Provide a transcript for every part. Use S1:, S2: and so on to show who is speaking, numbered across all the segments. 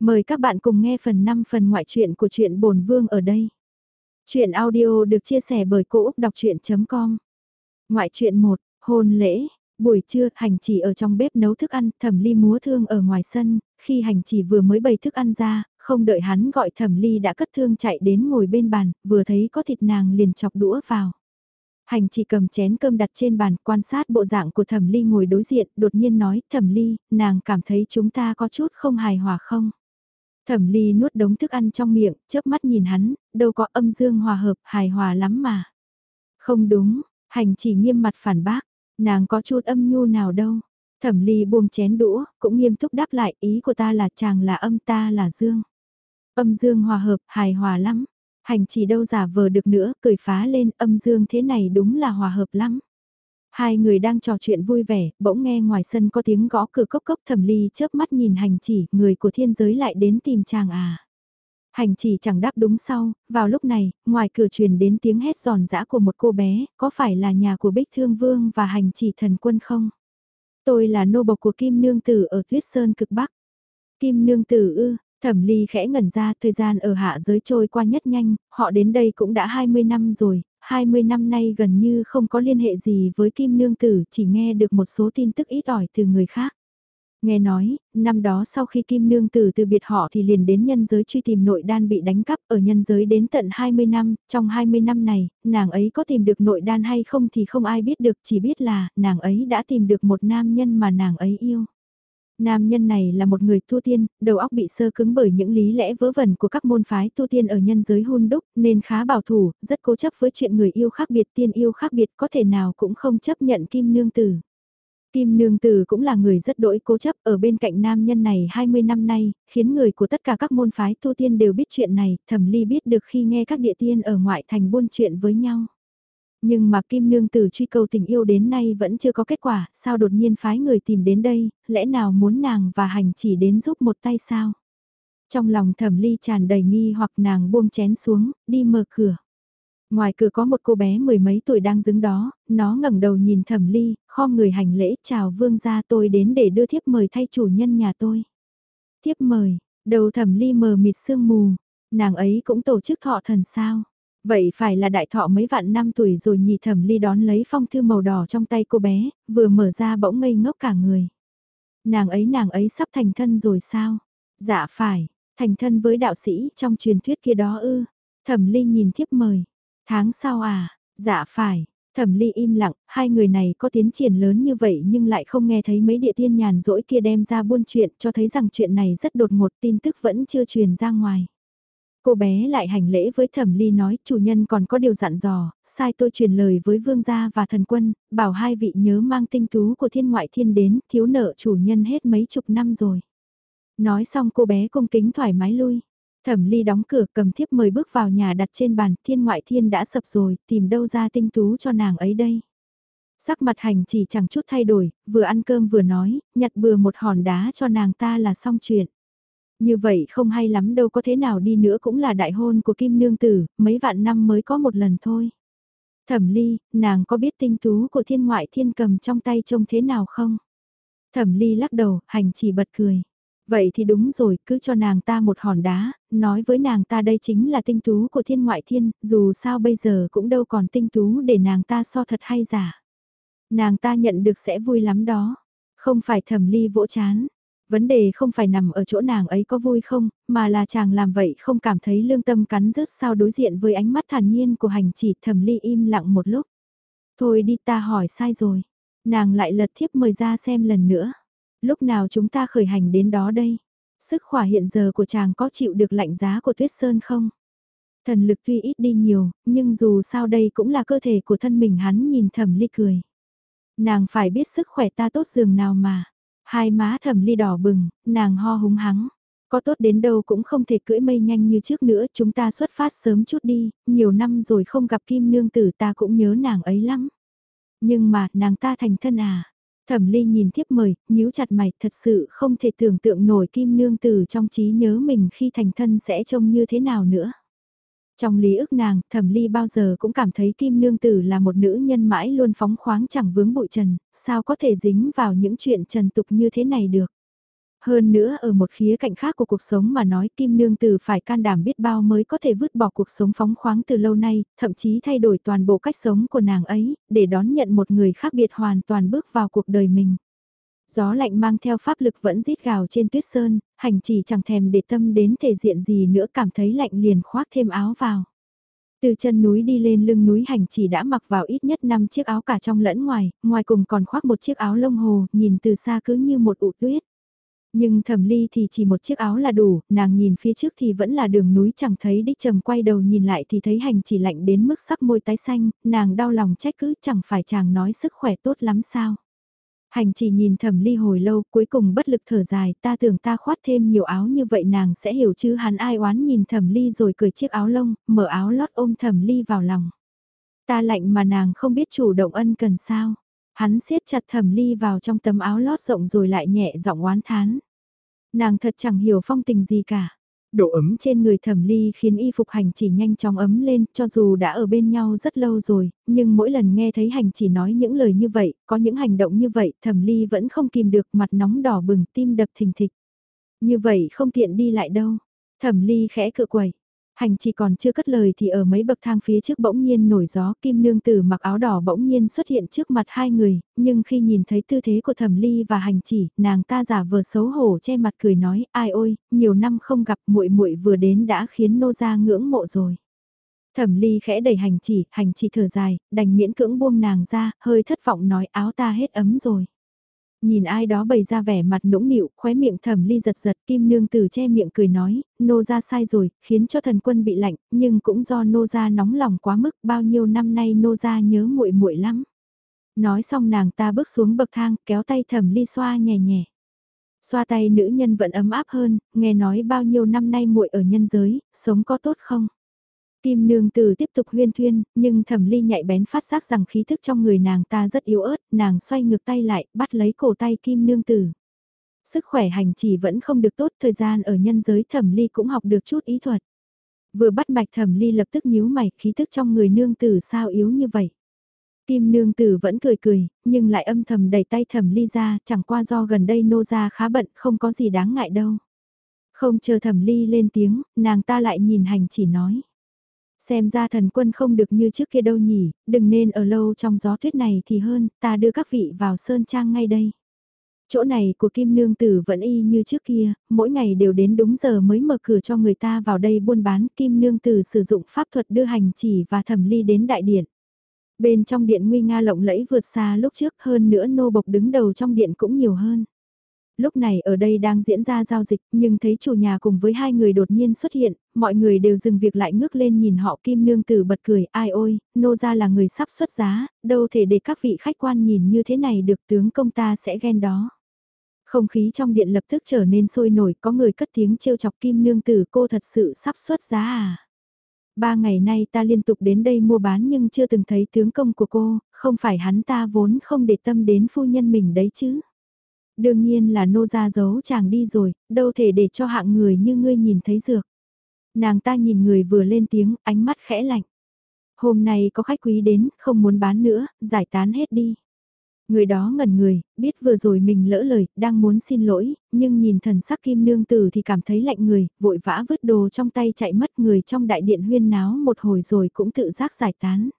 S1: Mời các bạn cùng nghe phần 5 phần ngoại truyện của truyện Bồn Vương ở đây. truyện audio được chia sẻ bởi Cô Úc Đọc Chuyện.com Ngoại truyện 1, hôn lễ, buổi trưa hành chỉ ở trong bếp nấu thức ăn, thẩm ly múa thương ở ngoài sân, khi hành chỉ vừa mới bày thức ăn ra, không đợi hắn gọi thẩm ly đã cất thương chạy đến ngồi bên bàn, vừa thấy có thịt nàng liền chọc đũa vào. Hành chỉ cầm chén cơm đặt trên bàn quan sát bộ dạng của thẩm ly ngồi đối diện, đột nhiên nói, thẩm ly, nàng cảm thấy chúng ta có chút không hài hòa không? Thẩm ly nuốt đống thức ăn trong miệng, chớp mắt nhìn hắn, đâu có âm dương hòa hợp, hài hòa lắm mà. Không đúng, hành chỉ nghiêm mặt phản bác, nàng có chút âm nhu nào đâu. Thẩm ly buông chén đũa, cũng nghiêm túc đáp lại, ý của ta là chàng là âm ta là dương. Âm dương hòa hợp, hài hòa lắm. Hành chỉ đâu giả vờ được nữa, cười phá lên âm dương thế này đúng là hòa hợp lắm. Hai người đang trò chuyện vui vẻ, bỗng nghe ngoài sân có tiếng gõ cửa cốc cốc thẩm ly chớp mắt nhìn hành chỉ, người của thiên giới lại đến tìm chàng à. Hành chỉ chẳng đáp đúng sau, vào lúc này, ngoài cửa truyền đến tiếng hét giòn giã của một cô bé, có phải là nhà của Bích Thương Vương và hành chỉ thần quân không? Tôi là nô bộc của Kim Nương Tử ở Tuyết Sơn cực Bắc. Kim Nương Tử ư, Thẩm Ly khẽ ngẩn ra thời gian ở hạ giới trôi qua nhất nhanh, họ đến đây cũng đã 20 năm rồi, 20 năm nay gần như không có liên hệ gì với Kim Nương Tử, chỉ nghe được một số tin tức ít ỏi từ người khác. Nghe nói, năm đó sau khi Kim Nương Tử từ biệt họ thì liền đến nhân giới truy tìm nội đan bị đánh cắp ở nhân giới đến tận 20 năm, trong 20 năm này, nàng ấy có tìm được nội đan hay không thì không ai biết được, chỉ biết là nàng ấy đã tìm được một nam nhân mà nàng ấy yêu. Nam nhân này là một người tu tiên, đầu óc bị sơ cứng bởi những lý lẽ vớ vẩn của các môn phái tu tiên ở nhân giới hôn đúc, nên khá bảo thủ, rất cố chấp với chuyện người yêu khác biệt tiên yêu khác biệt có thể nào cũng không chấp nhận kim nương tử. Kim Nương Tử cũng là người rất đỗi cố chấp ở bên cạnh nam nhân này 20 năm nay, khiến người của tất cả các môn phái tu tiên đều biết chuyện này, thẩm ly biết được khi nghe các địa tiên ở ngoại thành buôn chuyện với nhau. Nhưng mà Kim Nương Tử truy cầu tình yêu đến nay vẫn chưa có kết quả, sao đột nhiên phái người tìm đến đây, lẽ nào muốn nàng và hành chỉ đến giúp một tay sao? Trong lòng thẩm ly tràn đầy nghi hoặc nàng buông chén xuống, đi mở cửa. Ngoài cửa có một cô bé mười mấy tuổi đang đứng đó, nó ngẩng đầu nhìn thẩm ly, kho người hành lễ chào vương gia tôi đến để đưa thiếp mời thay chủ nhân nhà tôi. Thiếp mời, đầu thẩm ly mờ mịt sương mù, nàng ấy cũng tổ chức thọ thần sao. Vậy phải là đại thọ mấy vạn năm tuổi rồi nhị thẩm ly đón lấy phong thư màu đỏ trong tay cô bé, vừa mở ra bỗng ngây ngốc cả người. Nàng ấy nàng ấy sắp thành thân rồi sao? Dạ phải, thành thân với đạo sĩ trong truyền thuyết kia đó ư. Thẩm ly nhìn thiếp mời. Tháng sau à? Dạ phải. Thẩm ly im lặng, hai người này có tiến triển lớn như vậy nhưng lại không nghe thấy mấy địa tiên nhàn rỗi kia đem ra buôn chuyện cho thấy rằng chuyện này rất đột ngột tin tức vẫn chưa truyền ra ngoài. Cô bé lại hành lễ với thẩm ly nói chủ nhân còn có điều dặn dò, sai tôi truyền lời với vương gia và thần quân, bảo hai vị nhớ mang tinh tú của thiên ngoại thiên đến, thiếu nợ chủ nhân hết mấy chục năm rồi. Nói xong cô bé cung kính thoải mái lui. Thẩm ly đóng cửa cầm thiếp mời bước vào nhà đặt trên bàn, thiên ngoại thiên đã sập rồi, tìm đâu ra tinh tú cho nàng ấy đây. Sắc mặt hành chỉ chẳng chút thay đổi, vừa ăn cơm vừa nói, nhặt bừa một hòn đá cho nàng ta là xong chuyện. Như vậy không hay lắm đâu có thế nào đi nữa cũng là đại hôn của Kim Nương Tử, mấy vạn năm mới có một lần thôi. Thẩm ly, nàng có biết tinh tú của thiên ngoại thiên cầm trong tay trông thế nào không? Thẩm ly lắc đầu, hành chỉ bật cười. Vậy thì đúng rồi, cứ cho nàng ta một hòn đá, nói với nàng ta đây chính là tinh tú của thiên ngoại thiên, dù sao bây giờ cũng đâu còn tinh tú để nàng ta so thật hay giả. Nàng ta nhận được sẽ vui lắm đó. Không phải thẩm ly vỗ chán, Vấn đề không phải nằm ở chỗ nàng ấy có vui không, mà là chàng làm vậy không cảm thấy lương tâm cắn rứt sao đối diện với ánh mắt thản nhiên của hành chỉ thầm ly im lặng một lúc. Thôi đi ta hỏi sai rồi. Nàng lại lật thiếp mời ra xem lần nữa. Lúc nào chúng ta khởi hành đến đó đây? Sức khỏe hiện giờ của chàng có chịu được lạnh giá của tuyết sơn không? Thần lực tuy ít đi nhiều, nhưng dù sao đây cũng là cơ thể của thân mình hắn nhìn thầm ly cười. Nàng phải biết sức khỏe ta tốt dường nào mà. Hai má thẩm ly đỏ bừng, nàng ho húng hắng. Có tốt đến đâu cũng không thể cưỡi mây nhanh như trước nữa, chúng ta xuất phát sớm chút đi, nhiều năm rồi không gặp kim nương tử ta cũng nhớ nàng ấy lắm. Nhưng mà, nàng ta thành thân à? Thẩm ly nhìn thiếp mời, nhíu chặt mày, thật sự không thể tưởng tượng nổi kim nương tử trong trí nhớ mình khi thành thân sẽ trông như thế nào nữa. Trong lý ức nàng, thẩm ly bao giờ cũng cảm thấy Kim Nương Tử là một nữ nhân mãi luôn phóng khoáng chẳng vướng bụi trần, sao có thể dính vào những chuyện trần tục như thế này được. Hơn nữa ở một khía cạnh khác của cuộc sống mà nói Kim Nương Tử phải can đảm biết bao mới có thể vứt bỏ cuộc sống phóng khoáng từ lâu nay, thậm chí thay đổi toàn bộ cách sống của nàng ấy, để đón nhận một người khác biệt hoàn toàn bước vào cuộc đời mình. Gió lạnh mang theo pháp lực vẫn rít gào trên tuyết sơn, hành chỉ chẳng thèm để tâm đến thể diện gì nữa cảm thấy lạnh liền khoác thêm áo vào. Từ chân núi đi lên lưng núi hành chỉ đã mặc vào ít nhất 5 chiếc áo cả trong lẫn ngoài, ngoài cùng còn khoác một chiếc áo lông hồ, nhìn từ xa cứ như một ụ tuyết. Nhưng thẩm ly thì chỉ một chiếc áo là đủ, nàng nhìn phía trước thì vẫn là đường núi chẳng thấy đích trầm quay đầu nhìn lại thì thấy hành chỉ lạnh đến mức sắc môi tái xanh, nàng đau lòng trách cứ chẳng phải chàng nói sức khỏe tốt lắm sao. Hành chỉ nhìn thẩm ly hồi lâu cuối cùng bất lực thở dài ta tưởng ta khoát thêm nhiều áo như vậy nàng sẽ hiểu chứ hắn ai oán nhìn thẩm ly rồi cười chiếc áo lông, mở áo lót ôm thẩm ly vào lòng. Ta lạnh mà nàng không biết chủ động ân cần sao. Hắn siết chặt thẩm ly vào trong tấm áo lót rộng rồi lại nhẹ giọng oán thán. Nàng thật chẳng hiểu phong tình gì cả. Độ ấm trên người thẩm ly khiến y phục hành chỉ nhanh chóng ấm lên, cho dù đã ở bên nhau rất lâu rồi, nhưng mỗi lần nghe thấy hành chỉ nói những lời như vậy, có những hành động như vậy, thẩm ly vẫn không kìm được mặt nóng đỏ bừng tim đập thình thịch. Như vậy không tiện đi lại đâu. Thẩm ly khẽ cự quẩy. Hành chỉ còn chưa cất lời thì ở mấy bậc thang phía trước bỗng nhiên nổi gió kim nương tử mặc áo đỏ bỗng nhiên xuất hiện trước mặt hai người, nhưng khi nhìn thấy tư thế của thẩm ly và hành chỉ, nàng ta giả vờ xấu hổ che mặt cười nói, ai ôi, nhiều năm không gặp muội muội vừa đến đã khiến nô gia ngưỡng mộ rồi. Thẩm ly khẽ đẩy hành chỉ, hành chỉ thở dài, đành miễn cưỡng buông nàng ra, hơi thất vọng nói áo ta hết ấm rồi. Nhìn ai đó bày ra vẻ mặt nũng nịu, khóe miệng thẩm ly giật giật, kim nương tử che miệng cười nói, nô ra sai rồi, khiến cho thần quân bị lạnh, nhưng cũng do nô ra nóng lòng quá mức, bao nhiêu năm nay nô ra nhớ muội muội lắm. Nói xong nàng ta bước xuống bậc thang, kéo tay thẩm ly xoa nhẹ nhẹ. Xoa tay nữ nhân vẫn ấm áp hơn, nghe nói bao nhiêu năm nay muội ở nhân giới, sống có tốt không? Kim nương tử tiếp tục huyên thuyên, nhưng thẩm ly nhạy bén phát giác rằng khí thức trong người nàng ta rất yếu ớt, nàng xoay ngược tay lại, bắt lấy cổ tay kim nương tử. Sức khỏe hành chỉ vẫn không được tốt, thời gian ở nhân giới thẩm ly cũng học được chút ý thuật. Vừa bắt mạch thẩm ly lập tức nhíu mày, khí thức trong người nương tử sao yếu như vậy. Kim nương tử vẫn cười cười, nhưng lại âm thầm đẩy tay thẩm ly ra, chẳng qua do gần đây nô ra khá bận, không có gì đáng ngại đâu. Không chờ thẩm ly lên tiếng, nàng ta lại nhìn hành chỉ nói. Xem ra thần quân không được như trước kia đâu nhỉ, đừng nên ở lâu trong gió tuyết này thì hơn, ta đưa các vị vào sơn trang ngay đây. Chỗ này của Kim Nương Tử vẫn y như trước kia, mỗi ngày đều đến đúng giờ mới mở cửa cho người ta vào đây buôn bán. Kim Nương Tử sử dụng pháp thuật đưa hành chỉ và thẩm ly đến đại điện. Bên trong điện nguy nga lộng lẫy vượt xa lúc trước hơn nữa nô bộc đứng đầu trong điện cũng nhiều hơn. Lúc này ở đây đang diễn ra giao dịch nhưng thấy chủ nhà cùng với hai người đột nhiên xuất hiện, mọi người đều dừng việc lại ngước lên nhìn họ kim nương tử bật cười, ai ôi, nô ra là người sắp xuất giá, đâu thể để các vị khách quan nhìn như thế này được tướng công ta sẽ ghen đó. Không khí trong điện lập tức trở nên sôi nổi, có người cất tiếng trêu chọc kim nương tử cô thật sự sắp xuất giá à. Ba ngày nay ta liên tục đến đây mua bán nhưng chưa từng thấy tướng công của cô, không phải hắn ta vốn không để tâm đến phu nhân mình đấy chứ. Đương nhiên là nô gia giấu chàng đi rồi, đâu thể để cho hạng người như ngươi nhìn thấy dược. Nàng ta nhìn người vừa lên tiếng, ánh mắt khẽ lạnh. Hôm nay có khách quý đến, không muốn bán nữa, giải tán hết đi. Người đó ngẩn người, biết vừa rồi mình lỡ lời, đang muốn xin lỗi, nhưng nhìn thần sắc kim nương tử thì cảm thấy lạnh người, vội vã vứt đồ trong tay chạy mất người trong đại điện huyên náo một hồi rồi cũng tự giác giải tán.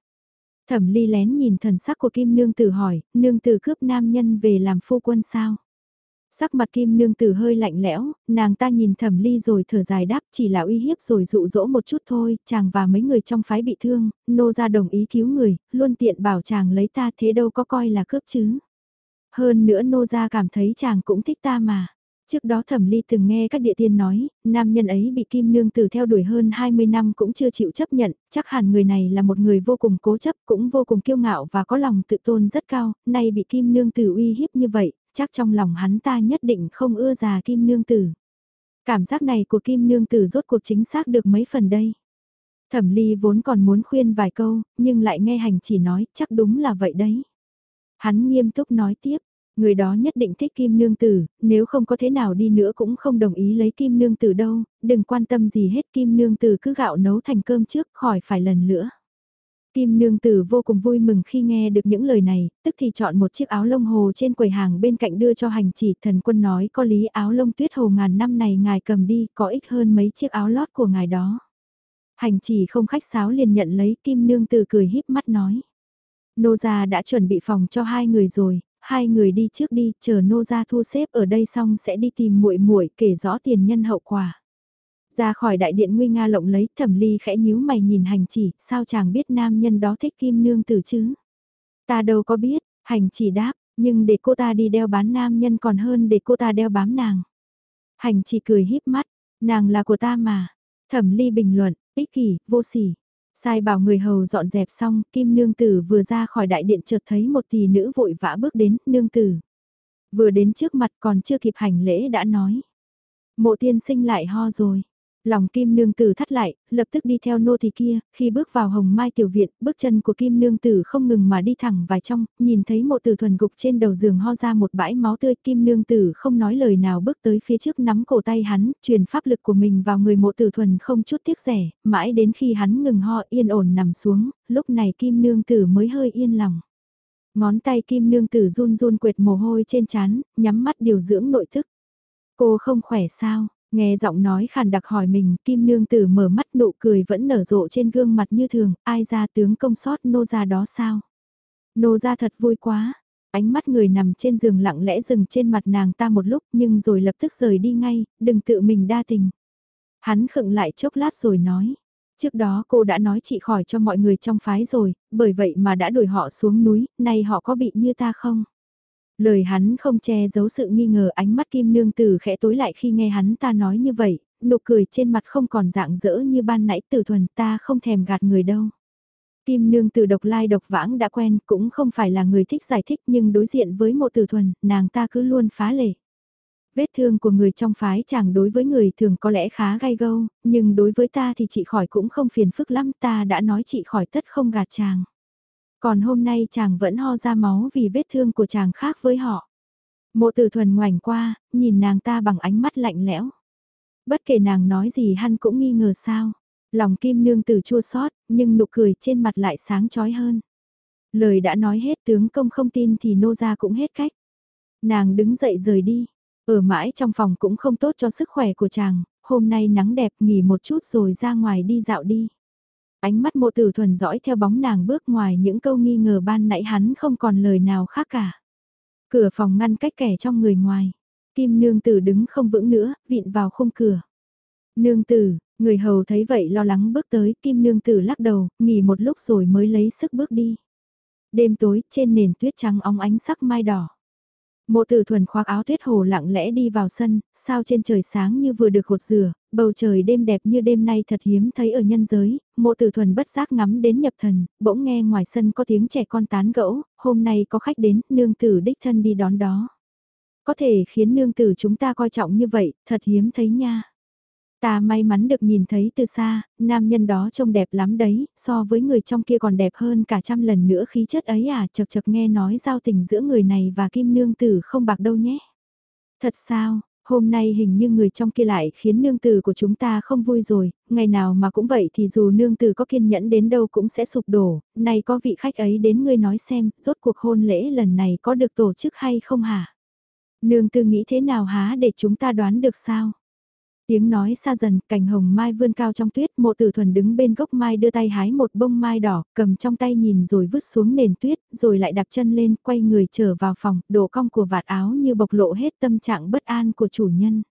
S1: Thẩm ly lén nhìn thần sắc của kim nương tử hỏi, nương tử cướp nam nhân về làm phu quân sao? Sắc mặt kim nương tử hơi lạnh lẽo, nàng ta nhìn thẩm ly rồi thở dài đáp chỉ là uy hiếp rồi dụ dỗ một chút thôi, chàng và mấy người trong phái bị thương, nô ra đồng ý cứu người, luôn tiện bảo chàng lấy ta thế đâu có coi là cướp chứ. Hơn nữa nô ra cảm thấy chàng cũng thích ta mà. Trước đó thẩm ly từng nghe các địa tiên nói, nam nhân ấy bị kim nương tử theo đuổi hơn 20 năm cũng chưa chịu chấp nhận, chắc hẳn người này là một người vô cùng cố chấp, cũng vô cùng kiêu ngạo và có lòng tự tôn rất cao, nay bị kim nương tử uy hiếp như vậy, chắc trong lòng hắn ta nhất định không ưa già kim nương tử. Cảm giác này của kim nương tử rốt cuộc chính xác được mấy phần đây. Thẩm ly vốn còn muốn khuyên vài câu, nhưng lại nghe hành chỉ nói chắc đúng là vậy đấy. Hắn nghiêm túc nói tiếp, người đó nhất định thích kim nương tử, nếu không có thế nào đi nữa cũng không đồng ý lấy kim nương tử đâu, đừng quan tâm gì hết kim nương tử cứ gạo nấu thành cơm trước khỏi phải lần nữa. Kim nương tử vô cùng vui mừng khi nghe được những lời này, tức thì chọn một chiếc áo lông hồ trên quầy hàng bên cạnh đưa cho hành chỉ thần quân nói có lý áo lông tuyết hồ ngàn năm này ngài cầm đi có ích hơn mấy chiếc áo lót của ngài đó. Hành chỉ không khách sáo liền nhận lấy kim nương tử cười híp mắt nói. Nô gia đã chuẩn bị phòng cho hai người rồi, hai người đi trước đi, chờ nô gia thu xếp ở đây xong sẽ đi tìm muội muội kể rõ tiền nhân hậu quả. Ra khỏi đại điện nguy nga lộng lấy, thẩm ly khẽ nhíu mày nhìn hành chỉ, sao chàng biết nam nhân đó thích kim nương tử chứ? Ta đâu có biết, hành chỉ đáp, nhưng để cô ta đi đeo bán nam nhân còn hơn để cô ta đeo bám nàng. Hành chỉ cười híp mắt, nàng là của ta mà. Thẩm ly bình luận, ích kỷ, vô sỉ. Sai bảo người hầu dọn dẹp xong, kim nương tử vừa ra khỏi đại điện chợt thấy một tỷ nữ vội vã bước đến, nương tử. Vừa đến trước mặt còn chưa kịp hành lễ đã nói. Mộ tiên sinh lại ho rồi. Lòng kim nương tử thắt lại, lập tức đi theo nô thì kia, khi bước vào hồng mai tiểu viện, bước chân của kim nương tử không ngừng mà đi thẳng vào trong, nhìn thấy mộ tử thuần gục trên đầu giường ho ra một bãi máu tươi, kim nương tử không nói lời nào bước tới phía trước nắm cổ tay hắn, truyền pháp lực của mình vào người mộ tử thuần không chút tiếc rẻ, mãi đến khi hắn ngừng ho yên ổn nằm xuống, lúc này kim nương tử mới hơi yên lòng. Ngón tay kim nương tử run run quệt mồ hôi trên chán, nhắm mắt điều dưỡng nội thức. Cô không khỏe sao? Nghe giọng nói khàn đặc hỏi mình, kim nương tử mở mắt nụ cười vẫn nở rộ trên gương mặt như thường, ai ra tướng công sót nô ra đó sao? Nô ra thật vui quá, ánh mắt người nằm trên giường lặng lẽ dừng trên mặt nàng ta một lúc nhưng rồi lập tức rời đi ngay, đừng tự mình đa tình. Hắn khựng lại chốc lát rồi nói, trước đó cô đã nói chị khỏi cho mọi người trong phái rồi, bởi vậy mà đã đuổi họ xuống núi, nay họ có bị như ta không? Lời hắn không che giấu sự nghi ngờ ánh mắt kim nương tử khẽ tối lại khi nghe hắn ta nói như vậy, nụ cười trên mặt không còn dạng dỡ như ban nãy tử thuần ta không thèm gạt người đâu. Kim nương tử độc lai độc vãng đã quen cũng không phải là người thích giải thích nhưng đối diện với một tử thuần, nàng ta cứ luôn phá lệ. Vết thương của người trong phái chẳng đối với người thường có lẽ khá gai gâu, nhưng đối với ta thì chị khỏi cũng không phiền phức lắm ta đã nói chị khỏi tất không gạt chàng. Còn hôm nay chàng vẫn ho ra máu vì vết thương của chàng khác với họ. Mộ tử thuần ngoảnh qua, nhìn nàng ta bằng ánh mắt lạnh lẽo. Bất kể nàng nói gì hắn cũng nghi ngờ sao. Lòng kim nương tử chua xót nhưng nụ cười trên mặt lại sáng chói hơn. Lời đã nói hết tướng công không tin thì nô ra cũng hết cách. Nàng đứng dậy rời đi. Ở mãi trong phòng cũng không tốt cho sức khỏe của chàng. Hôm nay nắng đẹp nghỉ một chút rồi ra ngoài đi dạo đi. Ánh mắt mộ tử thuần dõi theo bóng nàng bước ngoài những câu nghi ngờ ban nãy hắn không còn lời nào khác cả. Cửa phòng ngăn cách kẻ trong người ngoài. Kim nương tử đứng không vững nữa, vịn vào khung cửa. Nương tử, người hầu thấy vậy lo lắng bước tới, kim nương tử lắc đầu, nghỉ một lúc rồi mới lấy sức bước đi. Đêm tối, trên nền tuyết trắng óng ánh sắc mai đỏ. Mộ tử thuần khoác áo tuyết hồ lặng lẽ đi vào sân, sao trên trời sáng như vừa được hột rửa, bầu trời đêm đẹp như đêm nay thật hiếm thấy ở nhân giới, mộ tử thuần bất giác ngắm đến nhập thần, bỗng nghe ngoài sân có tiếng trẻ con tán gẫu, hôm nay có khách đến, nương tử đích thân đi đón đó. Có thể khiến nương tử chúng ta coi trọng như vậy, thật hiếm thấy nha. Ta may mắn được nhìn thấy từ xa, nam nhân đó trông đẹp lắm đấy, so với người trong kia còn đẹp hơn cả trăm lần nữa khí chất ấy à, chật chật nghe nói giao tình giữa người này và kim nương tử không bạc đâu nhé. Thật sao, hôm nay hình như người trong kia lại khiến nương tử của chúng ta không vui rồi, ngày nào mà cũng vậy thì dù nương tử có kiên nhẫn đến đâu cũng sẽ sụp đổ, này có vị khách ấy đến ngươi nói xem, rốt cuộc hôn lễ lần này có được tổ chức hay không hả? Nương tử nghĩ thế nào há để chúng ta đoán được sao? Tiếng nói xa dần, cành hồng mai vươn cao trong tuyết, mộ tử thuần đứng bên gốc mai đưa tay hái một bông mai đỏ, cầm trong tay nhìn rồi vứt xuống nền tuyết, rồi lại đạp chân lên, quay người trở vào phòng, đổ cong của vạt áo như bộc lộ hết tâm trạng bất an của chủ nhân.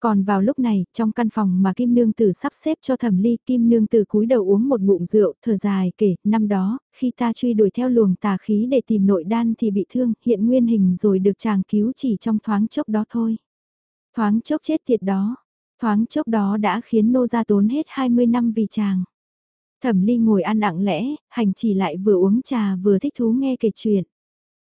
S1: Còn vào lúc này, trong căn phòng mà Kim Nương Tử sắp xếp cho thẩm ly, Kim Nương Tử cúi đầu uống một ngụm rượu, thở dài kể, năm đó, khi ta truy đuổi theo luồng tà khí để tìm nội đan thì bị thương, hiện nguyên hình rồi được chàng cứu chỉ trong thoáng chốc đó thôi. Thoáng chốc chết tiệt đó, Thoáng chốc đó đã khiến nô gia tốn hết 20 năm vì chàng. Thẩm ly ngồi ăn lặng lẽ, hành chỉ lại vừa uống trà vừa thích thú nghe kể chuyện.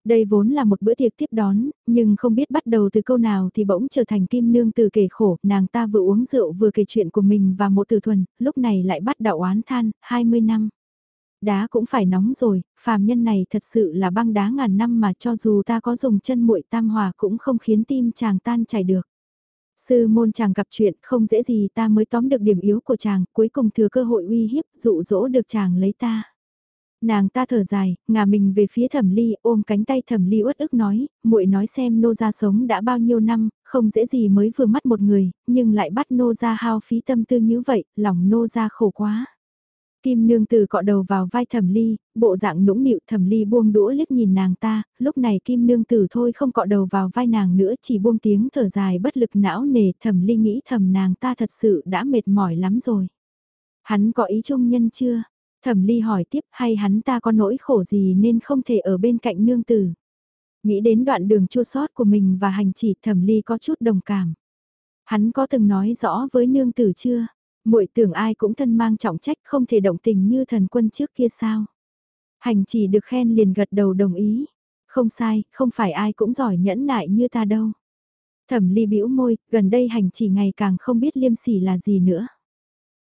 S1: Đây vốn là một bữa tiệc tiếp đón, nhưng không biết bắt đầu từ câu nào thì bỗng trở thành kim nương từ kể khổ, nàng ta vừa uống rượu vừa kể chuyện của mình và một từ thuần, lúc này lại bắt đầu oán than, 20 năm. Đá cũng phải nóng rồi, phàm nhân này thật sự là băng đá ngàn năm mà cho dù ta có dùng chân muội tam hòa cũng không khiến tim chàng tan chảy được. Sư môn chàng gặp chuyện không dễ gì ta mới tóm được điểm yếu của chàng, cuối cùng thừa cơ hội uy hiếp, dụ dỗ được chàng lấy ta. Nàng ta thở dài, ngả mình về phía thẩm ly, ôm cánh tay thẩm ly uất ức nói, muội nói xem nô gia sống đã bao nhiêu năm, không dễ gì mới vừa mắt một người, nhưng lại bắt nô gia hao phí tâm tư như vậy, lòng nô gia khổ quá. Kim nương Tử cọ đầu vào vai thẩm ly, bộ dạng nũng nịu thẩm ly buông đũa liếc nhìn nàng ta, lúc này kim nương tử thôi không cọ đầu vào vai nàng nữa chỉ buông tiếng thở dài bất lực não nề thẩm ly nghĩ thầm nàng ta thật sự đã mệt mỏi lắm rồi. Hắn có ý chung nhân chưa? Thẩm ly hỏi tiếp hay hắn ta có nỗi khổ gì nên không thể ở bên cạnh nương tử. Nghĩ đến đoạn đường chua sót của mình và hành chỉ thẩm ly có chút đồng cảm. Hắn có từng nói rõ với nương tử chưa? Muội tưởng ai cũng thân mang trọng trách không thể động tình như thần quân trước kia sao. Hành chỉ được khen liền gật đầu đồng ý. Không sai, không phải ai cũng giỏi nhẫn nại như ta đâu. Thẩm ly bĩu môi, gần đây hành chỉ ngày càng không biết liêm sỉ là gì nữa.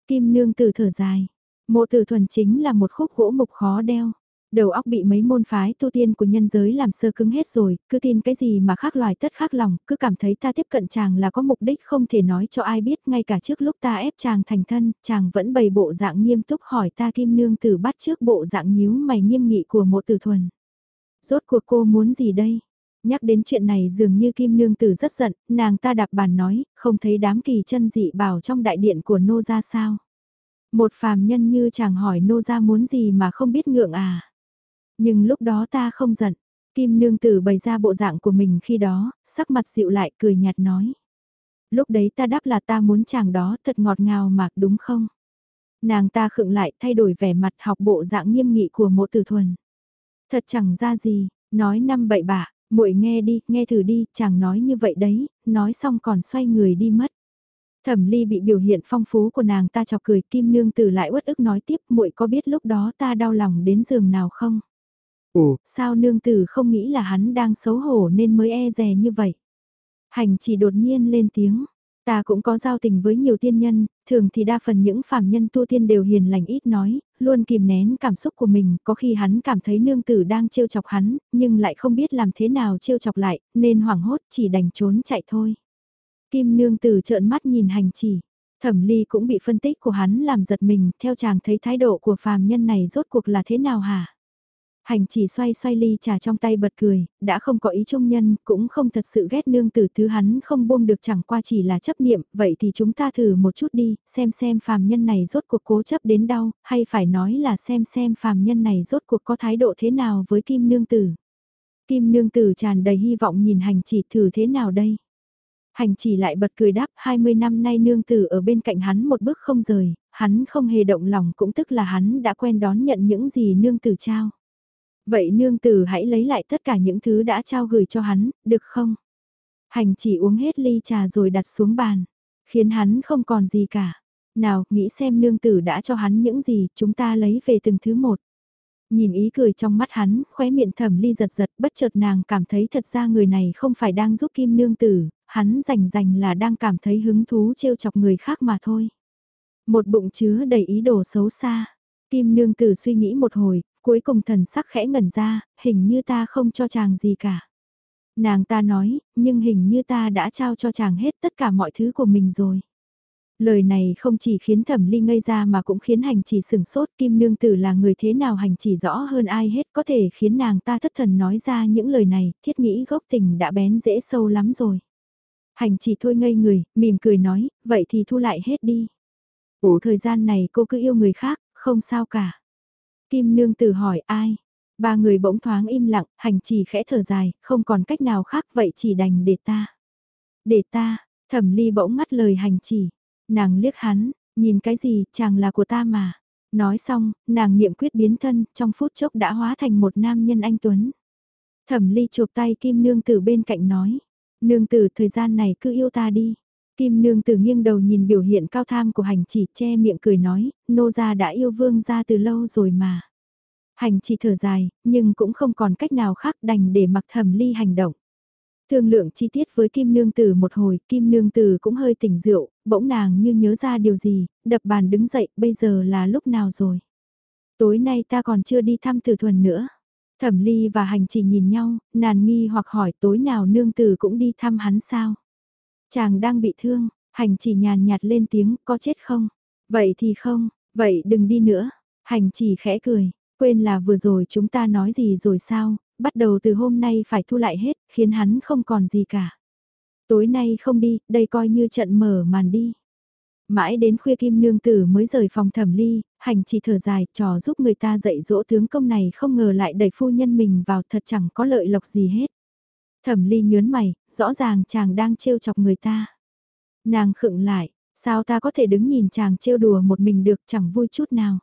S1: Kim nương tử thở dài. Mộ tử thuần chính là một khúc gỗ mục khó đeo. Đầu óc bị mấy môn phái tu tiên của nhân giới làm sơ cứng hết rồi, cứ tin cái gì mà khác loài tất khác lòng, cứ cảm thấy ta tiếp cận chàng là có mục đích không thể nói cho ai biết, ngay cả trước lúc ta ép chàng thành thân, chàng vẫn bày bộ dạng nghiêm túc hỏi ta kim nương tử bắt trước bộ dạng nhíu mày nghiêm nghị của một tử thuần. Rốt cuộc cô muốn gì đây? Nhắc đến chuyện này dường như kim nương tử rất giận, nàng ta đạp bàn nói, không thấy đám kỳ chân dị bảo trong đại điện của nô ra sao? Một phàm nhân như chàng hỏi nô ra muốn gì mà không biết ngượng à? Nhưng lúc đó ta không giận. Kim nương tử bày ra bộ dạng của mình khi đó, sắc mặt dịu lại cười nhạt nói. Lúc đấy ta đáp là ta muốn chàng đó thật ngọt ngào mà đúng không? Nàng ta khựng lại thay đổi vẻ mặt học bộ dạng nghiêm nghị của mộ tử thuần. Thật chẳng ra gì, nói năm bậy bạ, muội nghe đi, nghe thử đi, chàng nói như vậy đấy, nói xong còn xoay người đi mất. Thẩm Ly bị biểu hiện phong phú của nàng ta chọc cười, Kim Nương Tử lại uất ức nói tiếp, muội có biết lúc đó ta đau lòng đến giường nào không? Ồ, sao nương tử không nghĩ là hắn đang xấu hổ nên mới e dè như vậy? Hành chỉ đột nhiên lên tiếng. Ta cũng có giao tình với nhiều tiên nhân, thường thì đa phần những phàm nhân tu tiên đều hiền lành ít nói, luôn kìm nén cảm xúc của mình, có khi hắn cảm thấy nương tử đang trêu chọc hắn, nhưng lại không biết làm thế nào trêu chọc lại, nên hoảng hốt chỉ đành trốn chạy thôi. Kim nương tử trợn mắt nhìn hành chỉ, thẩm ly cũng bị phân tích của hắn làm giật mình, theo chàng thấy thái độ của phàm nhân này rốt cuộc là thế nào hả? Hành chỉ xoay xoay ly trà trong tay bật cười, đã không có ý trung nhân, cũng không thật sự ghét nương tử thứ hắn không buông được chẳng qua chỉ là chấp niệm, vậy thì chúng ta thử một chút đi, xem xem phàm nhân này rốt cuộc cố chấp đến đâu, hay phải nói là xem xem phàm nhân này rốt cuộc có thái độ thế nào với kim nương tử. Kim nương tử tràn đầy hy vọng nhìn hành chỉ thử thế nào đây. Hành chỉ lại bật cười đáp 20 năm nay nương tử ở bên cạnh hắn một bước không rời, hắn không hề động lòng cũng tức là hắn đã quen đón nhận những gì nương tử trao. Vậy nương tử hãy lấy lại tất cả những thứ đã trao gửi cho hắn, được không? Hành chỉ uống hết ly trà rồi đặt xuống bàn, khiến hắn không còn gì cả. Nào, nghĩ xem nương tử đã cho hắn những gì, chúng ta lấy về từng thứ một. Nhìn ý cười trong mắt hắn, khóe miệng thẩm ly giật giật, bất chợt nàng cảm thấy thật ra người này không phải đang giúp kim nương tử, hắn rành rành là đang cảm thấy hứng thú trêu chọc người khác mà thôi. Một bụng chứa đầy ý đồ xấu xa. Kim nương tử suy nghĩ một hồi, Cuối cùng thần sắc khẽ ngẩn ra, hình như ta không cho chàng gì cả. Nàng ta nói, nhưng hình như ta đã trao cho chàng hết tất cả mọi thứ của mình rồi. Lời này không chỉ khiến thẩm ly ngây ra mà cũng khiến hành chỉ sửng sốt kim nương tử là người thế nào hành chỉ rõ hơn ai hết có thể khiến nàng ta thất thần nói ra những lời này, thiết nghĩ gốc tình đã bén dễ sâu lắm rồi. Hành chỉ thôi ngây người, mỉm cười nói, vậy thì thu lại hết đi. Ủa thời gian này cô cứ yêu người khác, không sao cả. Kim nương tử hỏi ai? Ba người bỗng thoáng im lặng, hành chỉ khẽ thở dài, không còn cách nào khác vậy chỉ đành để ta. Để ta, thẩm ly bỗng ngắt lời hành chỉ. Nàng liếc hắn, nhìn cái gì, chàng là của ta mà. Nói xong, nàng niệm quyết biến thân, trong phút chốc đã hóa thành một nam nhân anh Tuấn. Thẩm ly chụp tay kim nương tử bên cạnh nói. Nương tử thời gian này cứ yêu ta đi. Kim nương tử nghiêng đầu nhìn biểu hiện cao tham của hành chỉ che miệng cười nói, nô gia đã yêu vương gia từ lâu rồi mà. Hành chỉ thở dài, nhưng cũng không còn cách nào khác đành để mặc thẩm ly hành động. Thương lượng chi tiết với Kim Nương Tử một hồi, Kim Nương Tử cũng hơi tỉnh rượu, bỗng nàng như nhớ ra điều gì, đập bàn đứng dậy, bây giờ là lúc nào rồi. Tối nay ta còn chưa đi thăm Tử Thuần nữa. Thẩm Ly và Hành chỉ nhìn nhau, nàn nghi hoặc hỏi tối nào Nương Tử cũng đi thăm hắn sao. Chàng đang bị thương, hành chỉ nhàn nhạt lên tiếng, có chết không? Vậy thì không, vậy đừng đi nữa. Hành chỉ khẽ cười, Quên là vừa rồi chúng ta nói gì rồi sao, bắt đầu từ hôm nay phải thu lại hết, khiến hắn không còn gì cả. Tối nay không đi, đây coi như trận mở màn đi. Mãi đến khuya kim nương tử mới rời phòng thẩm ly, hành chỉ thở dài, trò giúp người ta dạy dỗ tướng công này không ngờ lại đẩy phu nhân mình vào thật chẳng có lợi lộc gì hết. Thẩm ly nhớn mày, rõ ràng chàng đang trêu chọc người ta. Nàng khựng lại, sao ta có thể đứng nhìn chàng trêu đùa một mình được chẳng vui chút nào.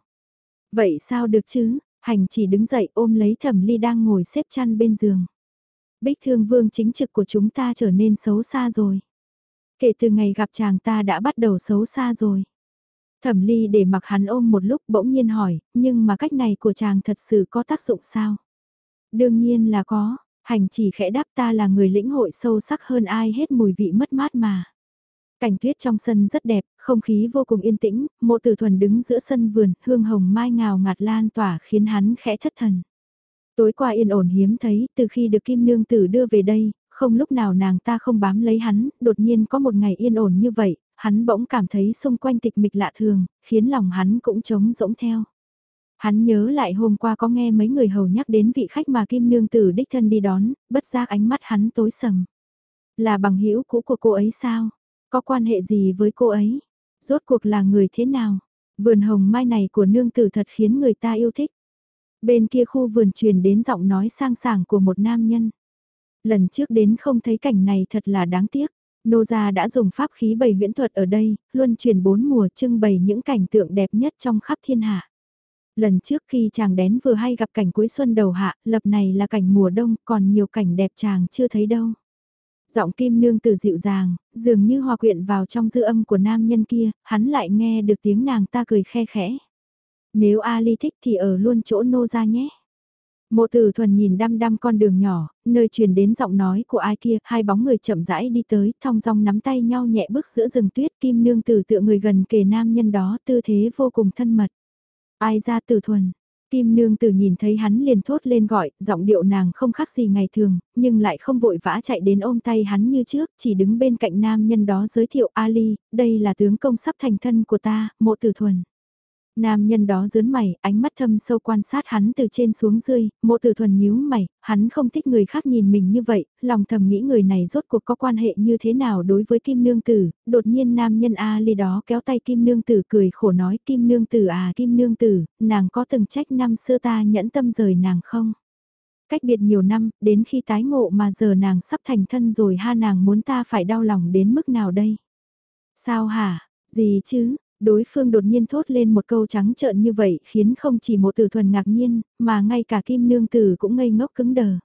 S1: Vậy sao được chứ, hành chỉ đứng dậy ôm lấy thẩm ly đang ngồi xếp chăn bên giường. Bích thương vương chính trực của chúng ta trở nên xấu xa rồi. Kể từ ngày gặp chàng ta đã bắt đầu xấu xa rồi. Thẩm ly để mặc hắn ôm một lúc bỗng nhiên hỏi, nhưng mà cách này của chàng thật sự có tác dụng sao? Đương nhiên là có, hành chỉ khẽ đáp ta là người lĩnh hội sâu sắc hơn ai hết mùi vị mất mát mà. Cảnh tuyết trong sân rất đẹp, không khí vô cùng yên tĩnh, mộ tử thuần đứng giữa sân vườn, hương hồng mai ngào ngạt lan tỏa khiến hắn khẽ thất thần. Tối qua yên ổn hiếm thấy, từ khi được Kim Nương Tử đưa về đây, không lúc nào nàng ta không bám lấy hắn, đột nhiên có một ngày yên ổn như vậy, hắn bỗng cảm thấy xung quanh tịch mịch lạ thường, khiến lòng hắn cũng trống rỗng theo. Hắn nhớ lại hôm qua có nghe mấy người hầu nhắc đến vị khách mà Kim Nương Tử đích thân đi đón, bất giác ánh mắt hắn tối sầm. Là bằng hữu cũ của cô ấy sao? Có quan hệ gì với cô ấy? Rốt cuộc là người thế nào? Vườn hồng mai này của nương tử thật khiến người ta yêu thích. Bên kia khu vườn truyền đến giọng nói sang sảng của một nam nhân. Lần trước đến không thấy cảnh này thật là đáng tiếc. Nô gia đã dùng pháp khí bày huyễn thuật ở đây, luân truyền bốn mùa trưng bày những cảnh tượng đẹp nhất trong khắp thiên hạ. Lần trước khi chàng đén vừa hay gặp cảnh cuối xuân đầu hạ, lập này là cảnh mùa đông, còn nhiều cảnh đẹp chàng chưa thấy đâu. Giọng kim nương từ dịu dàng, dường như hòa quyện vào trong dư âm của nam nhân kia, hắn lại nghe được tiếng nàng ta cười khe khẽ. Nếu Ali thích thì ở luôn chỗ nô ra nhé. Mộ tử thuần nhìn đăm đăm con đường nhỏ, nơi truyền đến giọng nói của ai kia, hai bóng người chậm rãi đi tới, thong dong nắm tay nhau nhẹ bước giữa rừng tuyết, kim nương tử tựa người gần kề nam nhân đó, tư thế vô cùng thân mật. Ai ra tử thuần, Kim nương tử nhìn thấy hắn liền thốt lên gọi, giọng điệu nàng không khác gì ngày thường, nhưng lại không vội vã chạy đến ôm tay hắn như trước, chỉ đứng bên cạnh nam nhân đó giới thiệu Ali, đây là tướng công sắp thành thân của ta, mộ tử thuần. Nam nhân đó dướn mày, ánh mắt thâm sâu quan sát hắn từ trên xuống dưới, mộ tử thuần nhíu mày, hắn không thích người khác nhìn mình như vậy, lòng thầm nghĩ người này rốt cuộc có quan hệ như thế nào đối với Kim Nương Tử, đột nhiên nam nhân A ly đó kéo tay Kim Nương Tử cười khổ nói Kim Nương Tử à Kim Nương Tử, nàng có từng trách năm xưa ta nhẫn tâm rời nàng không? Cách biệt nhiều năm, đến khi tái ngộ mà giờ nàng sắp thành thân rồi ha nàng muốn ta phải đau lòng đến mức nào đây? Sao hả? Gì chứ? Đối phương đột nhiên thốt lên một câu trắng trợn như vậy khiến không chỉ một tử thuần ngạc nhiên, mà ngay cả kim nương tử cũng ngây ngốc cứng đờ.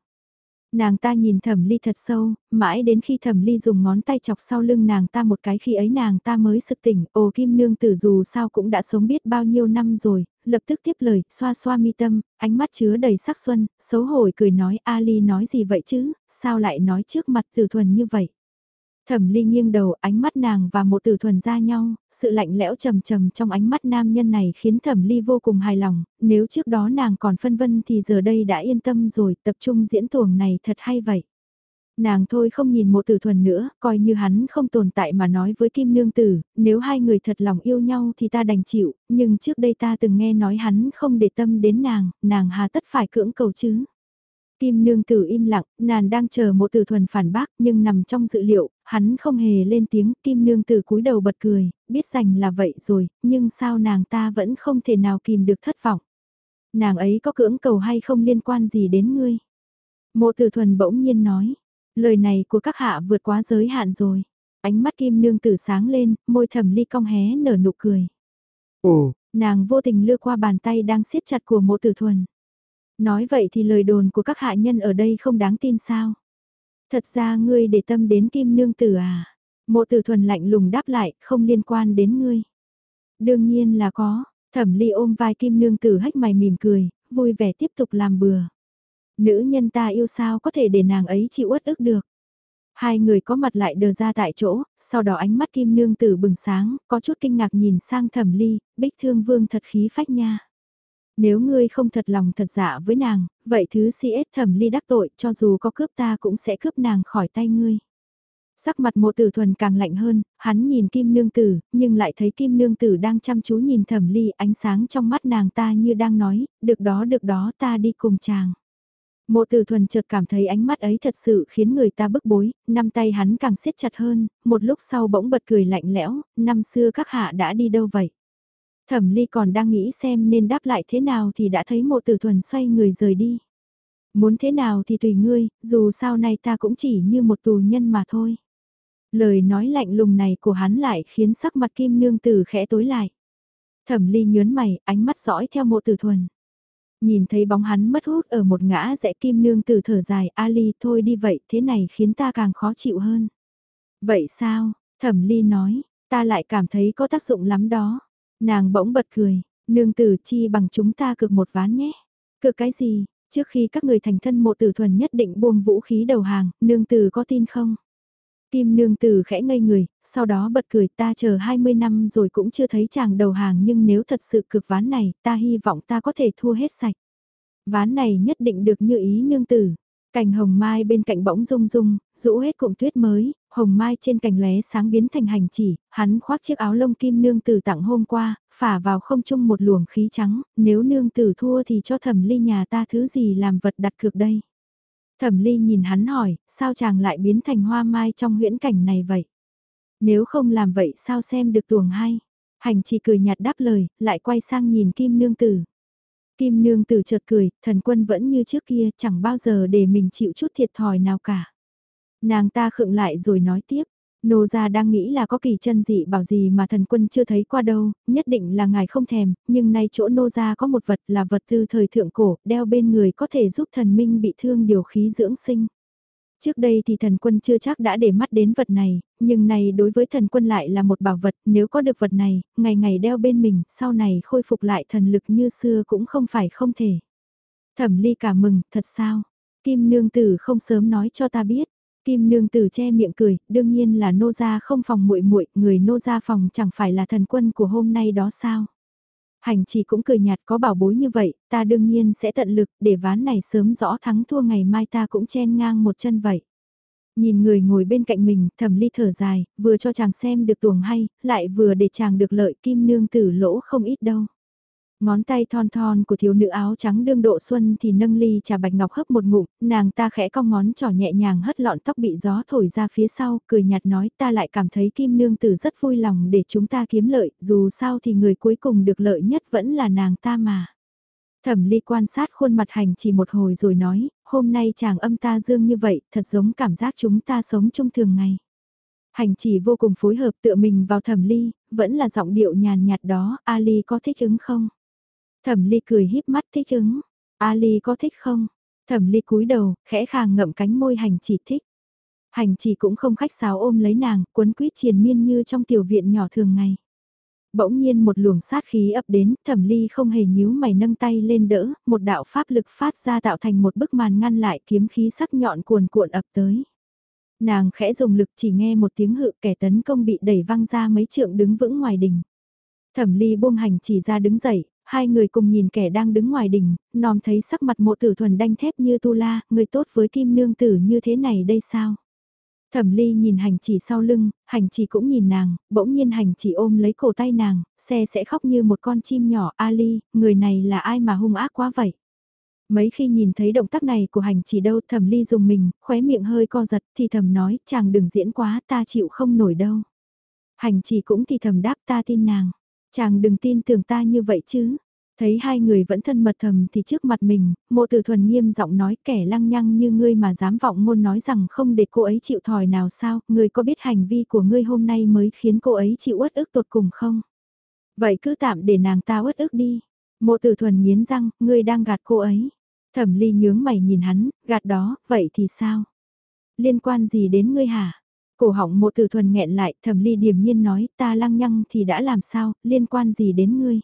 S1: Nàng ta nhìn thẩm ly thật sâu, mãi đến khi thẩm ly dùng ngón tay chọc sau lưng nàng ta một cái khi ấy nàng ta mới sực tỉnh, ồ kim nương tử dù sao cũng đã sống biết bao nhiêu năm rồi, lập tức tiếp lời, xoa xoa mi tâm, ánh mắt chứa đầy sắc xuân, xấu hổ cười nói Ali nói gì vậy chứ, sao lại nói trước mặt tử thuần như vậy. Thẩm ly nghiêng đầu ánh mắt nàng và một tử thuần ra nhau, sự lạnh lẽo trầm trầm trong ánh mắt nam nhân này khiến thẩm ly vô cùng hài lòng, nếu trước đó nàng còn phân vân thì giờ đây đã yên tâm rồi, tập trung diễn tuồng này thật hay vậy. Nàng thôi không nhìn một tử thuần nữa, coi như hắn không tồn tại mà nói với Kim Nương Tử, nếu hai người thật lòng yêu nhau thì ta đành chịu, nhưng trước đây ta từng nghe nói hắn không để tâm đến nàng, nàng hà tất phải cưỡng cầu chứ. Kim nương tử im lặng, nàng đang chờ một tử thuần phản bác nhưng nằm trong dự liệu, hắn không hề lên tiếng, kim nương tử cúi đầu bật cười, biết rằng là vậy rồi, nhưng sao nàng ta vẫn không thể nào kìm được thất vọng. Nàng ấy có cưỡng cầu hay không liên quan gì đến ngươi? Mộ tử thuần bỗng nhiên nói, lời này của các hạ vượt quá giới hạn rồi. Ánh mắt kim nương tử sáng lên, môi thầm ly cong hé nở nụ cười. Ồ, nàng vô tình lưa qua bàn tay đang siết chặt của mộ tử thuần. Nói vậy thì lời đồn của các hạ nhân ở đây không đáng tin sao? Thật ra ngươi để tâm đến kim nương tử à? Mộ tử thuần lạnh lùng đáp lại, không liên quan đến ngươi. Đương nhiên là có, thẩm ly ôm vai kim nương tử hách mày mỉm cười, vui vẻ tiếp tục làm bừa. Nữ nhân ta yêu sao có thể để nàng ấy chịu uất ức được. Hai người có mặt lại đờ ra tại chỗ, sau đó ánh mắt kim nương tử bừng sáng, có chút kinh ngạc nhìn sang thẩm ly, bích thương vương thật khí phách nha. Nếu ngươi không thật lòng thật dạ với nàng, vậy thứ CS thẩm ly đắc tội cho dù có cướp ta cũng sẽ cướp nàng khỏi tay ngươi. Sắc mặt mộ tử thuần càng lạnh hơn, hắn nhìn kim nương tử, nhưng lại thấy kim nương tử đang chăm chú nhìn thẩm ly ánh sáng trong mắt nàng ta như đang nói, được đó được đó ta đi cùng chàng. Mộ tử thuần chợt cảm thấy ánh mắt ấy thật sự khiến người ta bức bối, năm tay hắn càng siết chặt hơn, một lúc sau bỗng bật cười lạnh lẽo, năm xưa các hạ đã đi đâu vậy? Thẩm ly còn đang nghĩ xem nên đáp lại thế nào thì đã thấy mộ tử thuần xoay người rời đi. Muốn thế nào thì tùy ngươi, dù sao nay ta cũng chỉ như một tù nhân mà thôi. Lời nói lạnh lùng này của hắn lại khiến sắc mặt kim nương tử khẽ tối lại. Thẩm ly nhớn mày, ánh mắt dõi theo mộ tử thuần. Nhìn thấy bóng hắn mất hút ở một ngã rẽ kim nương tử thở dài, Ali thôi đi vậy, thế này khiến ta càng khó chịu hơn. Vậy sao, thẩm ly nói, ta lại cảm thấy có tác dụng lắm đó. Nàng bỗng bật cười, nương tử chi bằng chúng ta cược một ván nhé. cược cái gì, trước khi các người thành thân mộ tử thuần nhất định buông vũ khí đầu hàng, nương tử có tin không? Kim nương tử khẽ ngây người, sau đó bật cười ta chờ 20 năm rồi cũng chưa thấy chàng đầu hàng nhưng nếu thật sự cực ván này ta hy vọng ta có thể thua hết sạch. Ván này nhất định được như ý nương tử. Cành hồng mai bên cạnh bỗng rung rung, rũ hết cụm tuyết mới, hồng mai trên cành lóe sáng biến thành hành chỉ, hắn khoác chiếc áo lông kim nương tử tặng hôm qua, phả vào không chung một luồng khí trắng, nếu nương tử thua thì cho thẩm ly nhà ta thứ gì làm vật đặt cược đây. Thẩm ly nhìn hắn hỏi, sao chàng lại biến thành hoa mai trong huyễn cảnh này vậy? Nếu không làm vậy sao xem được tuồng hay? Hành chỉ cười nhạt đáp lời, lại quay sang nhìn Kim Nương Tử. Kim Nương Tử chợt cười, thần quân vẫn như trước kia, chẳng bao giờ để mình chịu chút thiệt thòi nào cả. Nàng ta khựng lại rồi nói tiếp, Nô gia đang nghĩ là có kỳ chân dị bảo gì mà thần quân chưa thấy qua đâu, nhất định là ngài không thèm, nhưng nay chỗ nô gia có một vật là vật tư thời thượng cổ, đeo bên người có thể giúp thần minh bị thương điều khí dưỡng sinh. Trước đây thì thần quân chưa chắc đã để mắt đến vật này, nhưng này đối với thần quân lại là một bảo vật, nếu có được vật này, ngày ngày đeo bên mình, sau này khôi phục lại thần lực như xưa cũng không phải không thể. Thẩm ly cả mừng, thật sao? Kim nương tử không sớm nói cho ta biết. Kim nương tử che miệng cười, đương nhiên là nô gia không phòng muội muội, người nô gia phòng chẳng phải là thần quân của hôm nay đó sao? Hành chỉ cũng cười nhạt có bảo bối như vậy, ta đương nhiên sẽ tận lực để ván này sớm rõ thắng thua ngày mai ta cũng chen ngang một chân vậy. Nhìn người ngồi bên cạnh mình, thẩm ly thở dài, vừa cho chàng xem được tuồng hay, lại vừa để chàng được lợi kim nương tử lỗ không ít đâu. Ngón tay thon thon của thiếu nữ áo trắng đương độ xuân thì nâng ly trà bạch ngọc hấp một ngụm, nàng ta khẽ cong ngón trỏ nhẹ nhàng hất lọn tóc bị gió thổi ra phía sau, cười nhạt nói ta lại cảm thấy kim nương tử rất vui lòng để chúng ta kiếm lợi, dù sao thì người cuối cùng được lợi nhất vẫn là nàng ta mà. Thẩm ly quan sát khuôn mặt hành chỉ một hồi rồi nói, hôm nay chàng âm ta dương như vậy, thật giống cảm giác chúng ta sống chung thường ngày. Hành chỉ vô cùng phối hợp tựa mình vào thẩm ly, vẫn là giọng điệu nhàn nhạt đó, Ali có thích ứng không? Thẩm ly cười híp mắt thích ứng. Ali có thích không? Thẩm ly cúi đầu, khẽ khàng ngậm cánh môi hành chỉ thích. Hành chỉ cũng không khách sáo ôm lấy nàng, cuốn quýt triền miên như trong tiểu viện nhỏ thường ngày. Bỗng nhiên một luồng sát khí ập đến, thẩm ly không hề nhíu mày nâng tay lên đỡ, một đạo pháp lực phát ra tạo thành một bức màn ngăn lại kiếm khí sắc nhọn cuồn cuộn ập tới. Nàng khẽ dùng lực chỉ nghe một tiếng hự kẻ tấn công bị đẩy văng ra mấy trượng đứng vững ngoài đình. Thẩm ly buông hành chỉ ra đứng dậy, hai người cùng nhìn kẻ đang đứng ngoài đỉnh, nòm thấy sắc mặt mộ tử thuần đanh thép như tu la, người tốt với kim nương tử như thế này đây sao? Thẩm ly nhìn hành chỉ sau lưng, hành chỉ cũng nhìn nàng, bỗng nhiên hành chỉ ôm lấy cổ tay nàng, xe sẽ khóc như một con chim nhỏ, Ali, người này là ai mà hung ác quá vậy? Mấy khi nhìn thấy động tác này của hành chỉ đâu thẩm ly dùng mình, khóe miệng hơi co giật thì thầm nói chàng đừng diễn quá ta chịu không nổi đâu. Hành chỉ cũng thì thầm đáp ta tin nàng. Chàng đừng tin tưởng ta như vậy chứ. Thấy hai người vẫn thân mật thầm thì trước mặt mình, mộ tử thuần nghiêm giọng nói kẻ lăng nhăng như ngươi mà dám vọng ngôn nói rằng không để cô ấy chịu thòi nào sao, ngươi có biết hành vi của ngươi hôm nay mới khiến cô ấy chịu uất ức tột cùng không? Vậy cứ tạm để nàng ta uất ức đi. Mộ tử thuần nghiến răng, ngươi đang gạt cô ấy. Thẩm ly nhướng mày nhìn hắn, gạt đó, vậy thì sao? Liên quan gì đến ngươi hả? Cổ họng mộ tử thuần nghẹn lại, thẩm ly điềm nhiên nói, ta lăng nhăng thì đã làm sao, liên quan gì đến ngươi.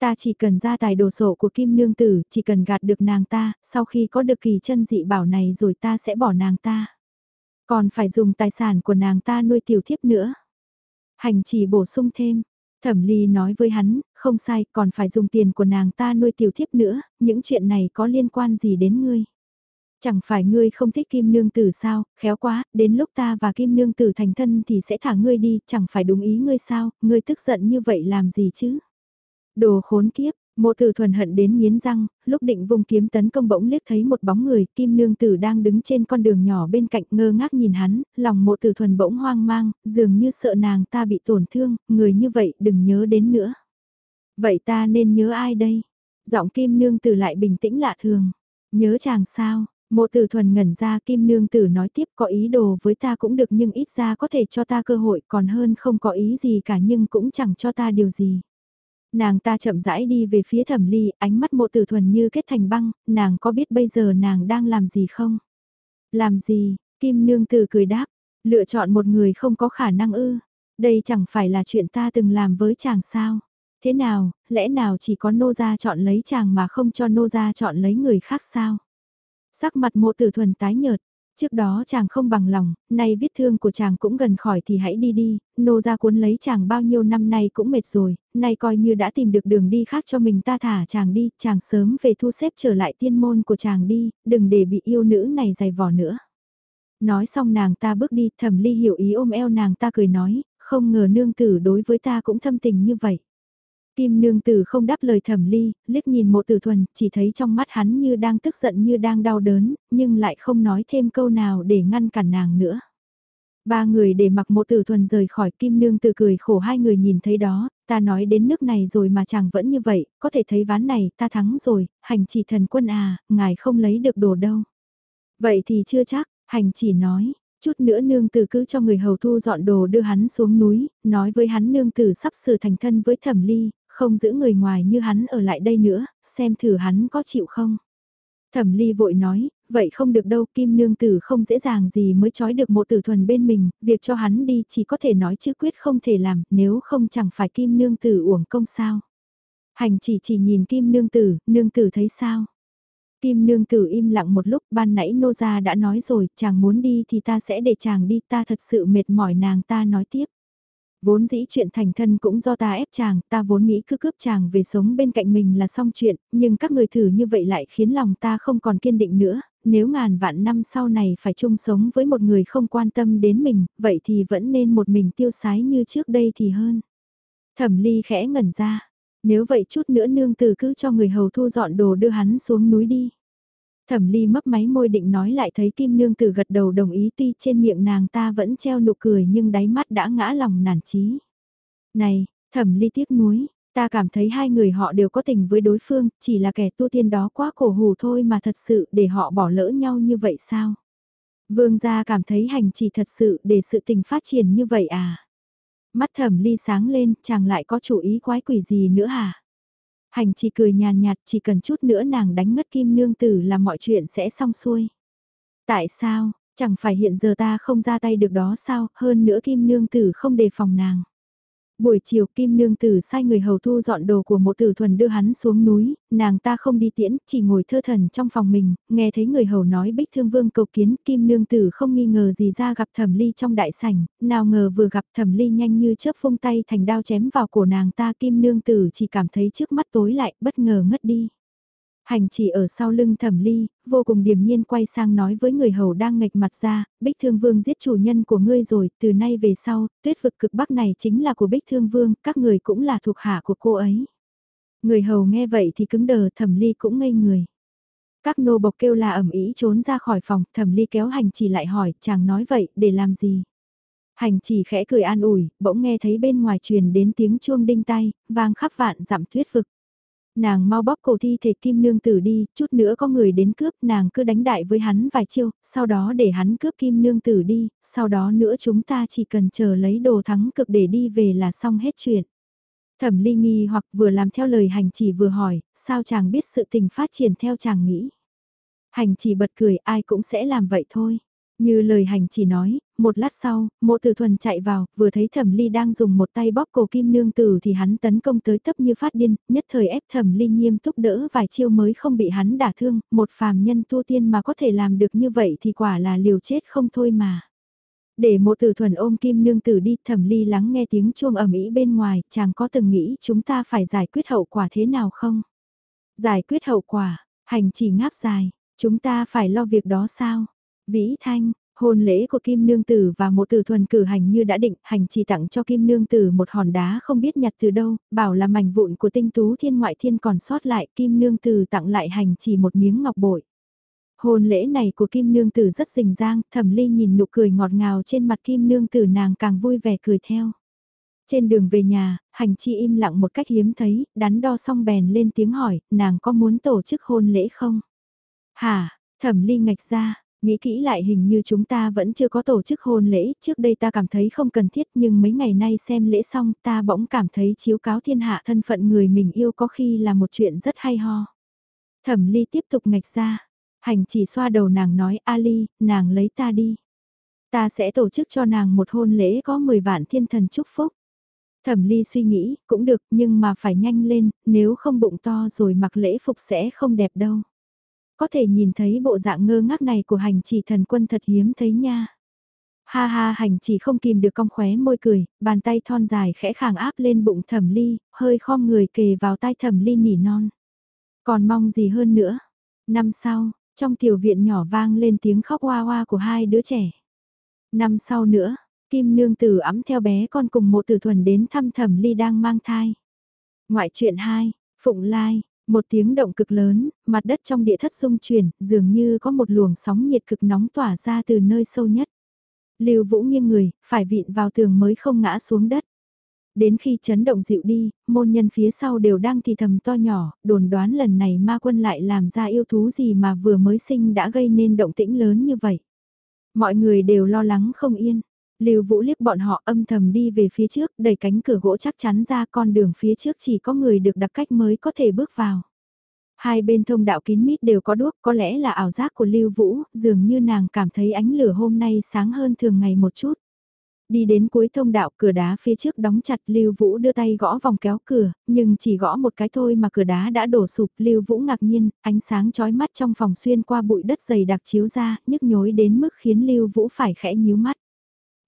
S1: Ta chỉ cần ra tài đồ sổ của kim nương tử, chỉ cần gạt được nàng ta, sau khi có được kỳ chân dị bảo này rồi ta sẽ bỏ nàng ta. Còn phải dùng tài sản của nàng ta nuôi tiểu thiếp nữa. Hành chỉ bổ sung thêm, thẩm ly nói với hắn, không sai, còn phải dùng tiền của nàng ta nuôi tiểu thiếp nữa, những chuyện này có liên quan gì đến ngươi. Chẳng phải ngươi không thích kim nương tử sao, khéo quá, đến lúc ta và kim nương tử thành thân thì sẽ thả ngươi đi, chẳng phải đúng ý ngươi sao, ngươi tức giận như vậy làm gì chứ? Đồ khốn kiếp, Mộ tử thuần hận đến miến răng, lúc định vùng kiếm tấn công bỗng liếc thấy một bóng người, kim nương tử đang đứng trên con đường nhỏ bên cạnh ngơ ngác nhìn hắn, lòng mộ tử thuần bỗng hoang mang, dường như sợ nàng ta bị tổn thương, người như vậy đừng nhớ đến nữa. Vậy ta nên nhớ ai đây? Giọng kim nương tử lại bình tĩnh lạ thường. Nhớ chàng sao? Mộ tử thuần ngẩn ra kim nương tử nói tiếp có ý đồ với ta cũng được nhưng ít ra có thể cho ta cơ hội còn hơn không có ý gì cả nhưng cũng chẳng cho ta điều gì. Nàng ta chậm rãi đi về phía thẩm ly, ánh mắt mộ tử thuần như kết thành băng, nàng có biết bây giờ nàng đang làm gì không? Làm gì? Kim nương tử cười đáp, lựa chọn một người không có khả năng ư. Đây chẳng phải là chuyện ta từng làm với chàng sao? Thế nào, lẽ nào chỉ có nô gia chọn lấy chàng mà không cho nô gia chọn lấy người khác sao? Sắc mặt mộ tử thuần tái nhợt, Trước đó chàng không bằng lòng, nay vết thương của chàng cũng gần khỏi thì hãy đi đi, nô ra cuốn lấy chàng bao nhiêu năm nay cũng mệt rồi, nay coi như đã tìm được đường đi khác cho mình ta thả chàng đi, chàng sớm về thu xếp trở lại tiên môn của chàng đi, đừng để bị yêu nữ này dày vò nữa. Nói xong nàng ta bước đi, thẩm ly hiểu ý ôm eo nàng ta cười nói, không ngờ nương tử đối với ta cũng thâm tình như vậy. Kim nương tử không đáp lời thẩm ly, liếc nhìn mộ tử thuần, chỉ thấy trong mắt hắn như đang tức giận như đang đau đớn, nhưng lại không nói thêm câu nào để ngăn cản nàng nữa. Ba người để mặc mộ tử thuần rời khỏi kim nương tử cười khổ hai người nhìn thấy đó, ta nói đến nước này rồi mà chẳng vẫn như vậy, có thể thấy ván này ta thắng rồi, hành chỉ thần quân à, ngài không lấy được đồ đâu. Vậy thì chưa chắc, hành chỉ nói, chút nữa nương tử cứ cho người hầu thu dọn đồ đưa hắn xuống núi, nói với hắn nương tử sắp sửa thành thân với thẩm ly, không giữ người ngoài như hắn ở lại đây nữa, xem thử hắn có chịu không. Thẩm ly vội nói, vậy không được đâu, kim nương tử không dễ dàng gì mới trói được một tử thuần bên mình, việc cho hắn đi chỉ có thể nói chứ quyết không thể làm, nếu không chẳng phải kim nương tử uổng công sao. Hành chỉ chỉ nhìn kim nương tử, nương tử thấy sao. Kim nương tử im lặng một lúc, ban nãy nô gia đã nói rồi, chàng muốn đi thì ta sẽ để chàng đi, ta thật sự mệt mỏi nàng ta nói tiếp. Vốn dĩ chuyện thành thân cũng do ta ép chàng, ta vốn nghĩ cứ cướp chàng về sống bên cạnh mình là xong chuyện, nhưng các người thử như vậy lại khiến lòng ta không còn kiên định nữa, nếu ngàn vạn năm sau này phải chung sống với một người không quan tâm đến mình, vậy thì vẫn nên một mình tiêu sái như trước đây thì hơn. Thẩm ly khẽ ngẩn ra, nếu vậy chút nữa nương từ cứ cho người hầu thu dọn đồ đưa hắn xuống núi đi. Thẩm ly mấp máy môi định nói lại thấy kim nương tử gật đầu đồng ý tuy trên miệng nàng ta vẫn treo nụ cười nhưng đáy mắt đã ngã lòng nản chí. Này, thẩm ly tiếc nuối, ta cảm thấy hai người họ đều có tình với đối phương, chỉ là kẻ tu tiên đó quá cổ hủ thôi mà thật sự để họ bỏ lỡ nhau như vậy sao? Vương gia cảm thấy hành chỉ thật sự để sự tình phát triển như vậy à? Mắt thẩm ly sáng lên, chàng lại có chủ ý quái quỷ gì nữa hả? Hành chỉ cười nhàn nhạt chỉ cần chút nữa nàng đánh ngất kim nương tử là mọi chuyện sẽ xong xuôi. Tại sao, chẳng phải hiện giờ ta không ra tay được đó sao, hơn nữa kim nương tử không đề phòng nàng. Buổi chiều Kim Nương Tử sai người hầu thu dọn đồ của một tử thuần đưa hắn xuống núi, nàng ta không đi tiễn, chỉ ngồi thơ thần trong phòng mình, nghe thấy người hầu nói bích thương vương cầu kiến Kim Nương Tử không nghi ngờ gì ra gặp thẩm ly trong đại sảnh, nào ngờ vừa gặp thẩm ly nhanh như chớp phung tay thành đao chém vào cổ nàng ta Kim Nương Tử chỉ cảm thấy trước mắt tối lại, bất ngờ ngất đi. Hành chỉ ở sau lưng thẩm ly, vô cùng điềm nhiên quay sang nói với người hầu đang ngạch mặt ra, Bích Thương Vương giết chủ nhân của ngươi rồi, từ nay về sau, tuyết vực cực bắc này chính là của Bích Thương Vương, các người cũng là thuộc hạ của cô ấy. Người hầu nghe vậy thì cứng đờ thẩm ly cũng ngây người. Các nô bộc kêu là ẩm ý trốn ra khỏi phòng, thẩm ly kéo hành chỉ lại hỏi, chàng nói vậy, để làm gì? Hành chỉ khẽ cười an ủi, bỗng nghe thấy bên ngoài truyền đến tiếng chuông đinh tay, vang khắp vạn dặm tuyết vực. Nàng mau bóp cổ thi thể kim nương tử đi, chút nữa có người đến cướp, nàng cứ đánh đại với hắn vài chiêu, sau đó để hắn cướp kim nương tử đi, sau đó nữa chúng ta chỉ cần chờ lấy đồ thắng cực để đi về là xong hết chuyện. Thẩm ly nghi hoặc vừa làm theo lời hành chỉ vừa hỏi, sao chàng biết sự tình phát triển theo chàng nghĩ. Hành chỉ bật cười ai cũng sẽ làm vậy thôi. Như lời hành chỉ nói, một lát sau, mộ tử thuần chạy vào, vừa thấy thẩm ly đang dùng một tay bóp cổ kim nương tử thì hắn tấn công tới tấp như phát điên, nhất thời ép thẩm ly nghiêm túc đỡ vài chiêu mới không bị hắn đả thương, một phàm nhân tu tiên mà có thể làm được như vậy thì quả là liều chết không thôi mà. Để mộ tử thuần ôm kim nương tử đi thẩm ly lắng nghe tiếng chuông ầm ĩ bên ngoài, chàng có từng nghĩ chúng ta phải giải quyết hậu quả thế nào không? Giải quyết hậu quả, hành chỉ ngáp dài, Chúng ta phải lo việc đó sao? Vĩ Thanh, hôn lễ của Kim Nương Tử và một tử thuần cử hành như đã định, hành chỉ tặng cho Kim Nương Tử một hòn đá không biết nhặt từ đâu, bảo là mảnh vụn của tinh tú thiên ngoại thiên còn sót lại, Kim Nương Tử tặng lại hành chỉ một miếng ngọc bội. Hôn lễ này của Kim Nương Tử rất rình rang, thẩm ly nhìn nụ cười ngọt ngào trên mặt Kim Nương Tử nàng càng vui vẻ cười theo. Trên đường về nhà, hành chi im lặng một cách hiếm thấy, đắn đo xong bèn lên tiếng hỏi, nàng có muốn tổ chức hôn lễ không? Hả, thẩm ly ngạch ra, nghĩ kỹ lại hình như chúng ta vẫn chưa có tổ chức hôn lễ, trước đây ta cảm thấy không cần thiết nhưng mấy ngày nay xem lễ xong ta bỗng cảm thấy chiếu cáo thiên hạ thân phận người mình yêu có khi là một chuyện rất hay ho. Thẩm ly tiếp tục ngạch ra, hành chỉ xoa đầu nàng nói Ali, nàng lấy ta đi. Ta sẽ tổ chức cho nàng một hôn lễ có 10 vạn thiên thần chúc phúc. Thẩm ly suy nghĩ, cũng được nhưng mà phải nhanh lên, nếu không bụng to rồi mặc lễ phục sẽ không đẹp đâu. Có thể nhìn thấy bộ dạng ngơ ngác này của hành chỉ thần quân thật hiếm thấy nha. Ha ha hành chỉ không kìm được cong khóe môi cười, bàn tay thon dài khẽ khàng áp lên bụng thẩm ly, hơi khom người kề vào tai thẩm ly nỉ non. Còn mong gì hơn nữa. Năm sau, trong tiểu viện nhỏ vang lên tiếng khóc hoa hoa của hai đứa trẻ. Năm sau nữa, Kim nương tử ấm theo bé con cùng một tử thuần đến thăm thẩm ly đang mang thai. Ngoại chuyện 2, Phụng Lai, một tiếng động cực lớn, mặt đất trong địa thất rung chuyển, dường như có một luồng sóng nhiệt cực nóng tỏa ra từ nơi sâu nhất. Lưu Vũ nghiêng người, phải vịn vào tường mới không ngã xuống đất. Đến khi chấn động dịu đi, môn nhân phía sau đều đang thì thầm to nhỏ, đồn đoán lần này ma quân lại làm ra yêu thú gì mà vừa mới sinh đã gây nên động tĩnh lớn như vậy. Mọi người đều lo lắng không yên. Lưu Vũ liếc bọn họ âm thầm đi về phía trước, đẩy cánh cửa gỗ chắc chắn ra con đường phía trước chỉ có người được đặc cách mới có thể bước vào. Hai bên thông đạo kín mít đều có đuốc, có lẽ là ảo giác của Lưu Vũ, dường như nàng cảm thấy ánh lửa hôm nay sáng hơn thường ngày một chút. Đi đến cuối thông đạo cửa đá phía trước đóng chặt Lưu Vũ đưa tay gõ vòng kéo cửa, nhưng chỉ gõ một cái thôi mà cửa đá đã đổ sụp Lưu Vũ ngạc nhiên, ánh sáng chói mắt trong phòng xuyên qua bụi đất dày đặc chiếu ra, nhức nhối đến mức khiến Lưu Vũ phải khẽ nhíu mắt.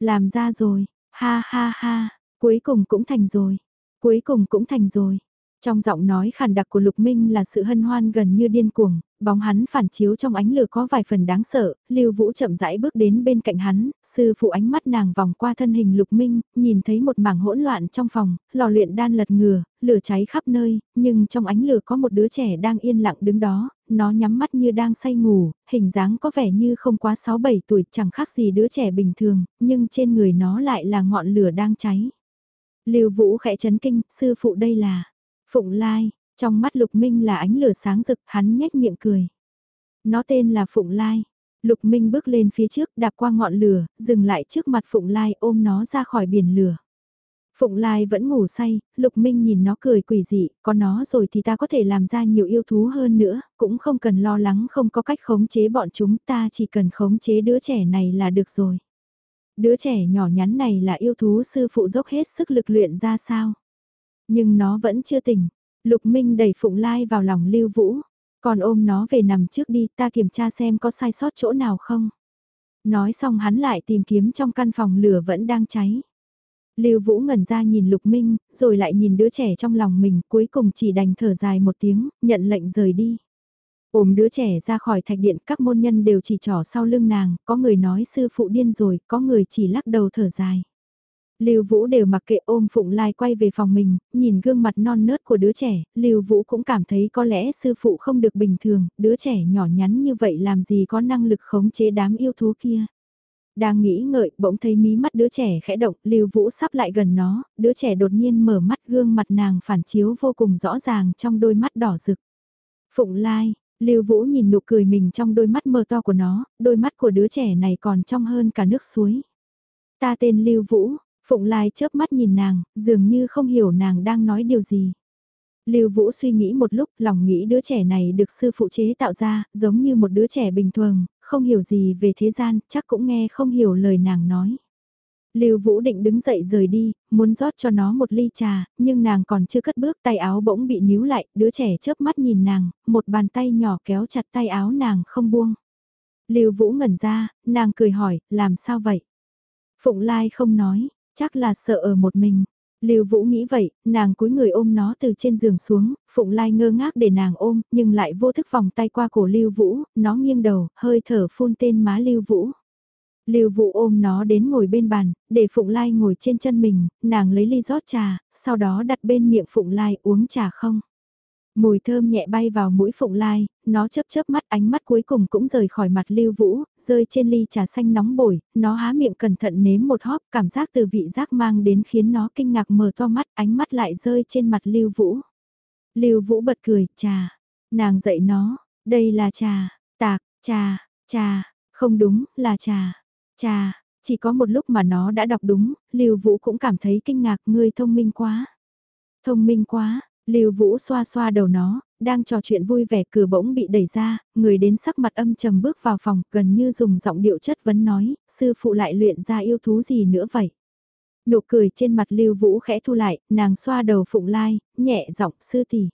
S1: Làm ra rồi, ha ha ha, cuối cùng cũng thành rồi, cuối cùng cũng thành rồi. Trong giọng nói khàn đặc của Lục Minh là sự hân hoan gần như điên cuồng, bóng hắn phản chiếu trong ánh lửa có vài phần đáng sợ, Lưu Vũ chậm rãi bước đến bên cạnh hắn, sư phụ ánh mắt nàng vòng qua thân hình Lục Minh, nhìn thấy một mảng hỗn loạn trong phòng, lò luyện đan lật ngừa, lửa cháy khắp nơi, nhưng trong ánh lửa có một đứa trẻ đang yên lặng đứng đó, nó nhắm mắt như đang say ngủ, hình dáng có vẻ như không quá 6-7 tuổi, chẳng khác gì đứa trẻ bình thường, nhưng trên người nó lại là ngọn lửa đang cháy. Lưu Vũ khẽ chấn kinh, sư phụ đây là Phụng Lai, trong mắt Lục Minh là ánh lửa sáng rực, hắn nhếch miệng cười. Nó tên là Phụng Lai. Lục Minh bước lên phía trước đạp qua ngọn lửa, dừng lại trước mặt Phụng Lai ôm nó ra khỏi biển lửa. Phụng Lai vẫn ngủ say, Lục Minh nhìn nó cười quỷ dị, có nó rồi thì ta có thể làm ra nhiều yêu thú hơn nữa, cũng không cần lo lắng không có cách khống chế bọn chúng ta chỉ cần khống chế đứa trẻ này là được rồi. Đứa trẻ nhỏ nhắn này là yêu thú sư phụ dốc hết sức lực luyện ra sao? Nhưng nó vẫn chưa tỉnh. Lục Minh đẩy Phụng Lai vào lòng Lưu Vũ. Còn ôm nó về nằm trước đi ta kiểm tra xem có sai sót chỗ nào không. Nói xong hắn lại tìm kiếm trong căn phòng lửa vẫn đang cháy. Lưu Vũ ngẩn ra nhìn Lục Minh, rồi lại nhìn đứa trẻ trong lòng mình, cuối cùng chỉ đành thở dài một tiếng, nhận lệnh rời đi. Ôm đứa trẻ ra khỏi thạch điện, các môn nhân đều chỉ trỏ sau lưng nàng, có người nói sư phụ điên rồi, có người chỉ lắc đầu thở dài. Lưu Vũ đều mặc kệ ôm Phụng Lai quay về phòng mình, nhìn gương mặt non nớt của đứa trẻ, Lưu Vũ cũng cảm thấy có lẽ sư phụ không được bình thường, đứa trẻ nhỏ nhắn như vậy làm gì có năng lực khống chế đám yêu thú kia. Đang nghĩ ngợi, bỗng thấy mí mắt đứa trẻ khẽ động, Lưu Vũ sắp lại gần nó, đứa trẻ đột nhiên mở mắt gương mặt nàng phản chiếu vô cùng rõ ràng trong đôi mắt đỏ rực. Phụng Lai, Lưu Vũ nhìn nụ cười mình trong đôi mắt mờ to của nó, đôi mắt của đứa trẻ này còn trong hơn cả nước suối. Ta tên Lưu Vũ, Phụng Lai chớp mắt nhìn nàng, dường như không hiểu nàng đang nói điều gì. Lưu Vũ suy nghĩ một lúc, lòng nghĩ đứa trẻ này được sư phụ chế tạo ra, giống như một đứa trẻ bình thường, không hiểu gì về thế gian, chắc cũng nghe không hiểu lời nàng nói. Lưu Vũ định đứng dậy rời đi, muốn rót cho nó một ly trà, nhưng nàng còn chưa cất bước tay áo bỗng bị níu lại, đứa trẻ chớp mắt nhìn nàng, một bàn tay nhỏ kéo chặt tay áo nàng không buông. Lưu Vũ ngẩn ra, nàng cười hỏi, làm sao vậy? Phụng Lai không nói, Chắc là sợ ở một mình. Lưu Vũ nghĩ vậy, nàng cúi người ôm nó từ trên giường xuống, Phụng Lai ngơ ngác để nàng ôm, nhưng lại vô thức vòng tay qua cổ Lưu Vũ, nó nghiêng đầu, hơi thở phun tên má Lưu Vũ. Lưu Vũ ôm nó đến ngồi bên bàn, để Phụng Lai ngồi trên chân mình, nàng lấy ly rót trà, sau đó đặt bên miệng Phụng Lai uống trà không. Mùi thơm nhẹ bay vào mũi Phụng Lai, nó chớp chớp mắt ánh mắt cuối cùng cũng rời khỏi mặt Lưu Vũ, rơi trên ly trà xanh nóng bổi, nó há miệng cẩn thận nếm một hóp, cảm giác từ vị giác mang đến khiến nó kinh ngạc mở to mắt, ánh mắt lại rơi trên mặt Lưu Vũ. Lưu Vũ bật cười, trà, nàng dạy nó, đây là trà, tạc, trà, trà, không đúng, là trà, trà, chỉ có một lúc mà nó đã đọc đúng, Lưu Vũ cũng cảm thấy kinh ngạc, ngươi thông minh quá. Thông minh quá, Lưu Vũ xoa xoa đầu nó, đang trò chuyện vui vẻ cửa bỗng bị đẩy ra, người đến sắc mặt âm trầm bước vào phòng, gần như dùng giọng điệu chất vấn nói, sư phụ lại luyện ra yêu thú gì nữa vậy? Nụ cười trên mặt Lưu Vũ khẽ thu lại, nàng xoa đầu Phụng Lai, nhẹ giọng sư tỷ.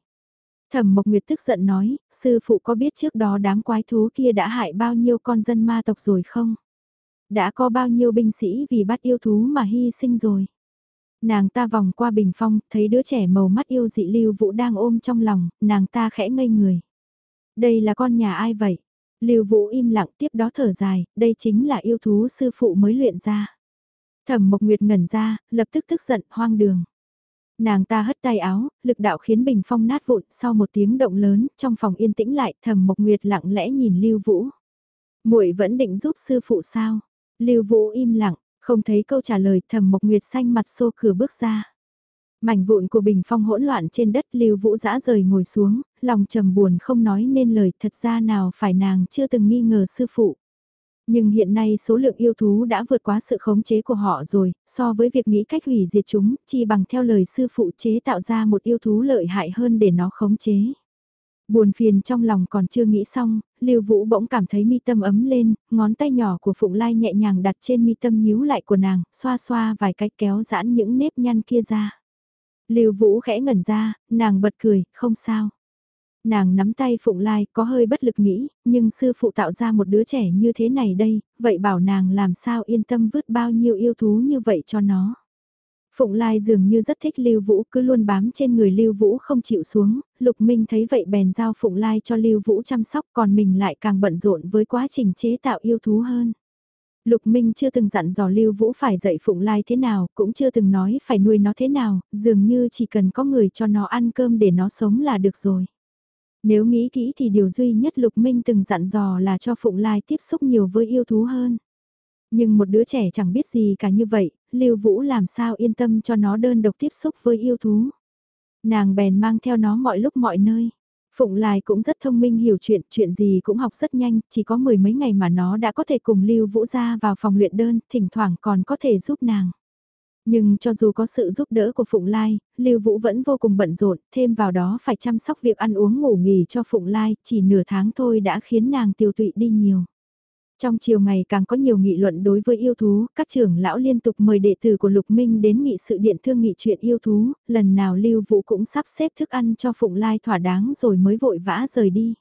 S1: Thẩm Mộc Nguyệt tức giận nói, sư phụ có biết trước đó đám quái thú kia đã hại bao nhiêu con dân ma tộc rồi không? Đã có bao nhiêu binh sĩ vì bắt yêu thú mà hy sinh rồi? Nàng ta vòng qua bình phong, thấy đứa trẻ màu mắt yêu dị Lưu Vũ đang ôm trong lòng, nàng ta khẽ ngây người. Đây là con nhà ai vậy? Lưu Vũ im lặng tiếp đó thở dài, đây chính là yêu thú sư phụ mới luyện ra. Thẩm Mộc Nguyệt ngẩn ra, lập tức tức giận, hoang đường. Nàng ta hất tay áo, lực đạo khiến bình phong nát vụn, sau một tiếng động lớn, trong phòng yên tĩnh lại, Thẩm Mộc Nguyệt lặng lẽ nhìn Lưu Vũ. Muội vẫn định giúp sư phụ sao? Lưu Vũ im lặng, không thấy câu trả lời thầm mộc nguyệt xanh mặt xô cửa bước ra. Mảnh vụn của bình phong hỗn loạn trên đất lưu vũ dã rời ngồi xuống, lòng trầm buồn không nói nên lời thật ra nào phải nàng chưa từng nghi ngờ sư phụ. Nhưng hiện nay số lượng yêu thú đã vượt quá sự khống chế của họ rồi, so với việc nghĩ cách hủy diệt chúng, chỉ bằng theo lời sư phụ chế tạo ra một yêu thú lợi hại hơn để nó khống chế. Buồn phiền trong lòng còn chưa nghĩ xong, Lưu Vũ bỗng cảm thấy mi tâm ấm lên, ngón tay nhỏ của Phụng Lai nhẹ nhàng đặt trên mi tâm nhíu lại của nàng, xoa xoa vài cách kéo giãn những nếp nhăn kia ra. Lưu Vũ khẽ ngẩn ra, nàng bật cười, không sao. Nàng nắm tay Phụng Lai có hơi bất lực nghĩ, nhưng sư phụ tạo ra một đứa trẻ như thế này đây, vậy bảo nàng làm sao yên tâm vứt bao nhiêu yêu thú như vậy cho nó. Phụng Lai dường như rất thích Lưu Vũ cứ luôn bám trên người Lưu Vũ không chịu xuống, Lục Minh thấy vậy bèn giao Phụng Lai cho Lưu Vũ chăm sóc còn mình lại càng bận rộn với quá trình chế tạo yêu thú hơn. Lục Minh chưa từng dặn dò Lưu Vũ phải dạy Phụng Lai thế nào, cũng chưa từng nói phải nuôi nó thế nào, dường như chỉ cần có người cho nó ăn cơm để nó sống là được rồi. Nếu nghĩ kỹ thì điều duy nhất Lục Minh từng dặn dò là cho Phụng Lai tiếp xúc nhiều với yêu thú hơn. Nhưng một đứa trẻ chẳng biết gì cả như vậy, Lưu Vũ làm sao yên tâm cho nó đơn độc tiếp xúc với yêu thú. Nàng bèn mang theo nó mọi lúc mọi nơi. Phụng Lai cũng rất thông minh hiểu chuyện, chuyện gì cũng học rất nhanh, chỉ có mười mấy ngày mà nó đã có thể cùng Lưu Vũ ra vào phòng luyện đơn, thỉnh thoảng còn có thể giúp nàng. Nhưng cho dù có sự giúp đỡ của Phụng Lai, Lưu Vũ vẫn vô cùng bận rộn, thêm vào đó phải chăm sóc việc ăn uống ngủ nghỉ cho Phụng Lai, chỉ nửa tháng thôi đã khiến nàng tiêu tụy đi nhiều. Trong chiều ngày càng có nhiều nghị luận đối với yêu thú, các trưởng lão liên tục mời đệ tử của Lục Minh đến nghị sự điện thương nghị chuyện yêu thú, lần nào Lưu Vũ cũng sắp xếp thức ăn cho Phụng Lai thỏa đáng rồi mới vội vã rời đi.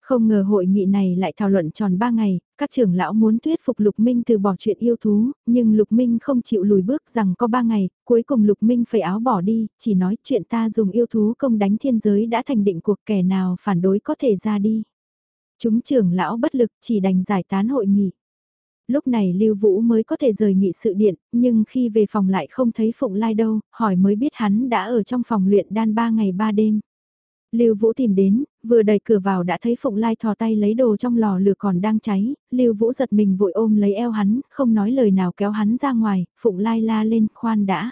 S1: Không ngờ hội nghị này lại thảo luận tròn 3 ngày, các trưởng lão muốn thuyết phục Lục Minh từ bỏ chuyện yêu thú, nhưng Lục Minh không chịu lùi bước rằng có 3 ngày, cuối cùng Lục Minh phải áo bỏ đi, chỉ nói chuyện ta dùng yêu thú công đánh thiên giới đã thành định cuộc kẻ nào phản đối có thể ra đi. Chúng trưởng lão bất lực chỉ đành giải tán hội nghị. Lúc này Lưu Vũ mới có thể rời nghị sự điện, nhưng khi về phòng lại không thấy Phụng Lai đâu, hỏi mới biết hắn đã ở trong phòng luyện đan ba ngày ba đêm. Lưu Vũ tìm đến, vừa đẩy cửa vào đã thấy Phụng Lai thò tay lấy đồ trong lò lửa còn đang cháy, Lưu Vũ giật mình vội ôm lấy eo hắn, không nói lời nào kéo hắn ra ngoài, Phụng Lai la lên, khoan đã.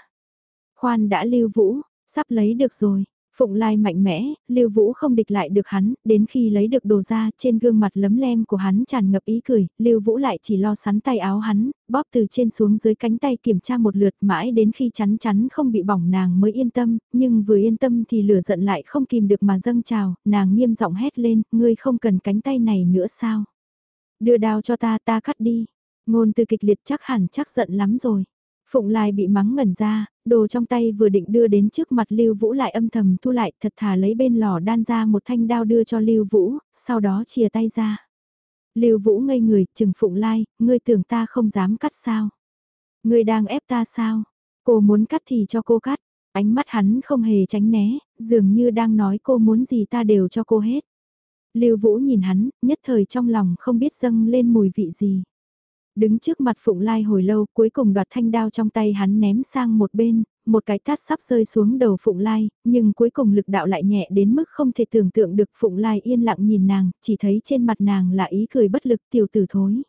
S1: Khoan đã Lưu Vũ, sắp lấy được rồi, Phụng Lai mạnh mẽ, Lưu Vũ không địch lại được hắn, đến khi lấy được đồ ra, trên gương mặt lấm lem của hắn tràn ngập ý cười, Lưu Vũ lại chỉ lo sắn tay áo hắn, bóp từ trên xuống dưới cánh tay kiểm tra một lượt mãi đến khi chắn chắn không bị bỏng nàng mới yên tâm, nhưng vừa yên tâm thì lửa giận lại không kìm được mà dâng trào, nàng nghiêm giọng hét lên, ngươi không cần cánh tay này nữa sao? Đưa đao cho ta ta cắt đi. Ngôn từ kịch liệt chắc hẳn chắc giận lắm rồi. Phụng Lai bị mắng ngẩn ra, đồ trong tay vừa định đưa đến trước mặt Lưu Vũ lại âm thầm thu lại thật thà lấy bên lò đan ra một thanh đao đưa cho Lưu Vũ, sau đó chia tay ra. Lưu Vũ ngây người, chừng Phụng Lai, ngươi tưởng ta không dám cắt sao? Ngươi đang ép ta sao? Cô muốn cắt thì cho cô cắt, ánh mắt hắn không hề tránh né, dường như đang nói cô muốn gì ta đều cho cô hết. Lưu Vũ nhìn hắn, nhất thời trong lòng không biết dâng lên mùi vị gì. Đứng trước mặt Phụng Lai hồi lâu cuối cùng đoạt thanh đao trong tay hắn ném sang một bên, một cái tát sắp rơi xuống đầu Phụng Lai, nhưng cuối cùng lực đạo lại nhẹ đến mức không thể tưởng tượng được Phụng Lai yên lặng nhìn nàng, chỉ thấy trên mặt nàng là ý cười bất lực tiểu tử thối.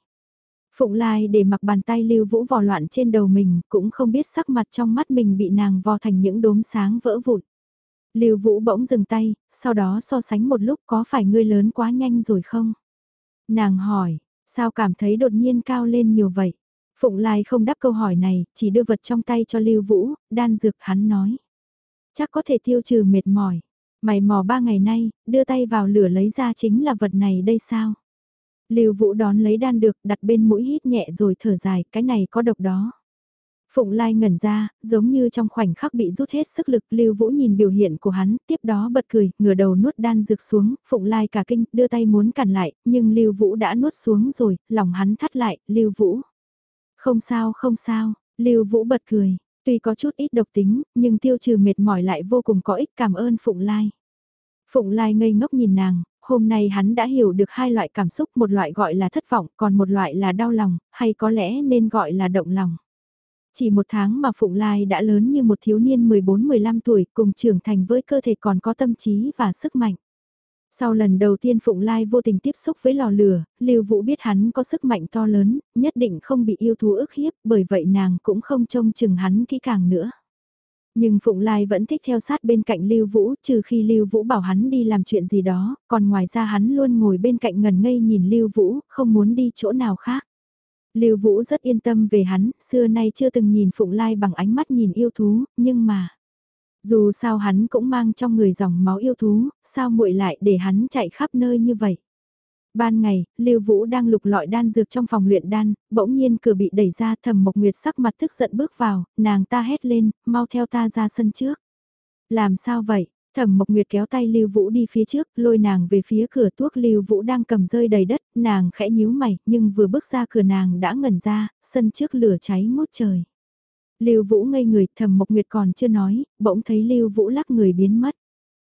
S1: Phụng Lai để mặc bàn tay Lưu Vũ vò loạn trên đầu mình, cũng không biết sắc mặt trong mắt mình bị nàng vò thành những đốm sáng vỡ vụn. Lưu Vũ bỗng dừng tay, sau đó so sánh một lúc có phải ngươi lớn quá nhanh rồi không? Nàng hỏi, sao cảm thấy đột nhiên cao lên nhiều vậy? Phụng Lai không đáp câu hỏi này, chỉ đưa vật trong tay cho Lưu Vũ, đan dược hắn nói. Chắc có thể tiêu trừ mệt mỏi. Mày mò ba ngày nay, đưa tay vào lửa lấy ra chính là vật này đây sao? Lưu Vũ đón lấy đan được, đặt bên mũi hít nhẹ rồi thở dài, cái này có độc đó. Phụng Lai ngẩn ra, giống như trong khoảnh khắc bị rút hết sức lực, Lưu Vũ nhìn biểu hiện của hắn, tiếp đó bật cười, ngửa đầu nuốt đan dược xuống, Phụng Lai cả kinh, đưa tay muốn cản lại, nhưng Lưu Vũ đã nuốt xuống rồi, lòng hắn thắt lại, Lưu Vũ. Không sao, không sao, Lưu Vũ bật cười, tuy có chút ít độc tính, nhưng tiêu trừ mệt mỏi lại vô cùng có ích cảm ơn Phụng Lai. Phụng Lai ngây ngốc nhìn nàng, hôm nay hắn đã hiểu được hai loại cảm xúc, một loại gọi là thất vọng, còn một loại là đau lòng, hay có lẽ nên gọi là động lòng. Chỉ một tháng mà Phụng Lai đã lớn như một thiếu niên 14-15 tuổi cùng trưởng thành với cơ thể còn có tâm trí và sức mạnh. Sau lần đầu tiên Phụng Lai vô tình tiếp xúc với lò lửa, Lưu Vũ biết hắn có sức mạnh to lớn, nhất định không bị yêu thú ức hiếp, bởi vậy nàng cũng không trông chừng hắn kỹ càng nữa. Nhưng Phụng Lai vẫn thích theo sát bên cạnh Lưu Vũ, trừ khi Lưu Vũ bảo hắn đi làm chuyện gì đó, còn ngoài ra hắn luôn ngồi bên cạnh ngần ngây nhìn Lưu Vũ, không muốn đi chỗ nào khác. Lưu Vũ rất yên tâm về hắn, xưa nay chưa từng nhìn Phụng Lai bằng ánh mắt nhìn yêu thú, nhưng mà... Dù sao hắn cũng mang trong người dòng máu yêu thú, sao muội lại để hắn chạy khắp nơi như vậy? Ban ngày, Lưu Vũ đang lục lọi đan dược trong phòng luyện đan, bỗng nhiên cửa bị đẩy ra thầm Mộc Nguyệt sắc mặt tức giận bước vào, nàng ta hét lên, mau theo ta ra sân trước. Làm sao vậy? Thẩm Mộc Nguyệt kéo tay Lưu Vũ đi phía trước, lôi nàng về phía cửa thuốc Lưu Vũ đang cầm rơi đầy đất, nàng khẽ nhíu mày, nhưng vừa bước ra cửa nàng đã ngẩn ra, sân trước lửa cháy ngút trời. Lưu Vũ ngây người, Thẩm Mộc Nguyệt còn chưa nói, bỗng thấy Lưu Vũ lắc người biến mất.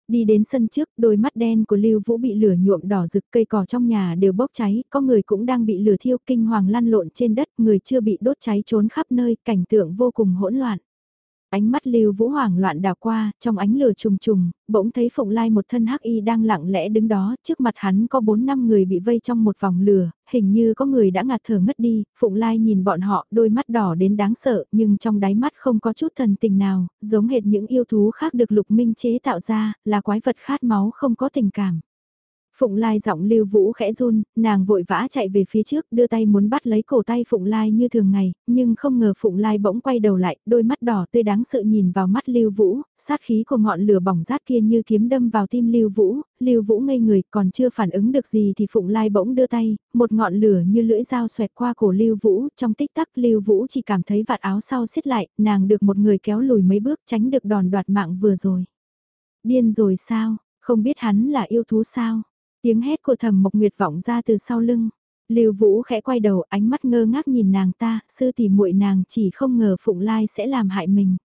S1: Đi đến sân trước, đôi mắt đen của Lưu Vũ bị lửa nhuộm đỏ rực cây cỏ trong nhà đều bốc cháy, có người cũng đang bị lửa thiêu kinh hoàng lăn lộn trên đất, người chưa bị đốt cháy trốn khắp nơi, cảnh tượng vô cùng hỗn loạn. Ánh mắt Lưu Vũ hoảng loạn đào qua, trong ánh lửa trùng trùng, bỗng thấy Phụng Lai một thân hắc y đang lặng lẽ đứng đó, trước mặt hắn có 4 năm người bị vây trong một vòng lửa, hình như có người đã ngạt thở ngất đi, Phụng Lai nhìn bọn họ, đôi mắt đỏ đến đáng sợ, nhưng trong đáy mắt không có chút thần tình nào, giống hệt những yêu thú khác được Lục Minh chế tạo ra, là quái vật khát máu không có tình cảm. Phụng Lai giọng Lưu Vũ khẽ run, nàng vội vã chạy về phía trước, đưa tay muốn bắt lấy cổ tay Phụng Lai như thường ngày, nhưng không ngờ Phụng Lai bỗng quay đầu lại, đôi mắt đỏ tươi đáng sợ nhìn vào mắt Lưu Vũ, sát khí của ngọn lửa bỏng rát kia như kiếm đâm vào tim Lưu Vũ, Lưu Vũ ngây người, còn chưa phản ứng được gì thì Phụng Lai bỗng đưa tay, một ngọn lửa như lưỡi dao xoẹt qua cổ Lưu Vũ, trong tích tắc Lưu Vũ chỉ cảm thấy vạt áo sau xiết lại, nàng được một người kéo lùi mấy bước tránh được đòn đoạt mạng vừa rồi. Điên rồi sao, không biết hắn là yêu thú sao? Tiếng hét của thầm mộc nguyệt vọng ra từ sau lưng. Lưu Vũ khẽ quay đầu, ánh mắt ngơ ngác nhìn nàng ta, sư tỷ muội nàng chỉ không ngờ Phụng Lai sẽ làm hại mình.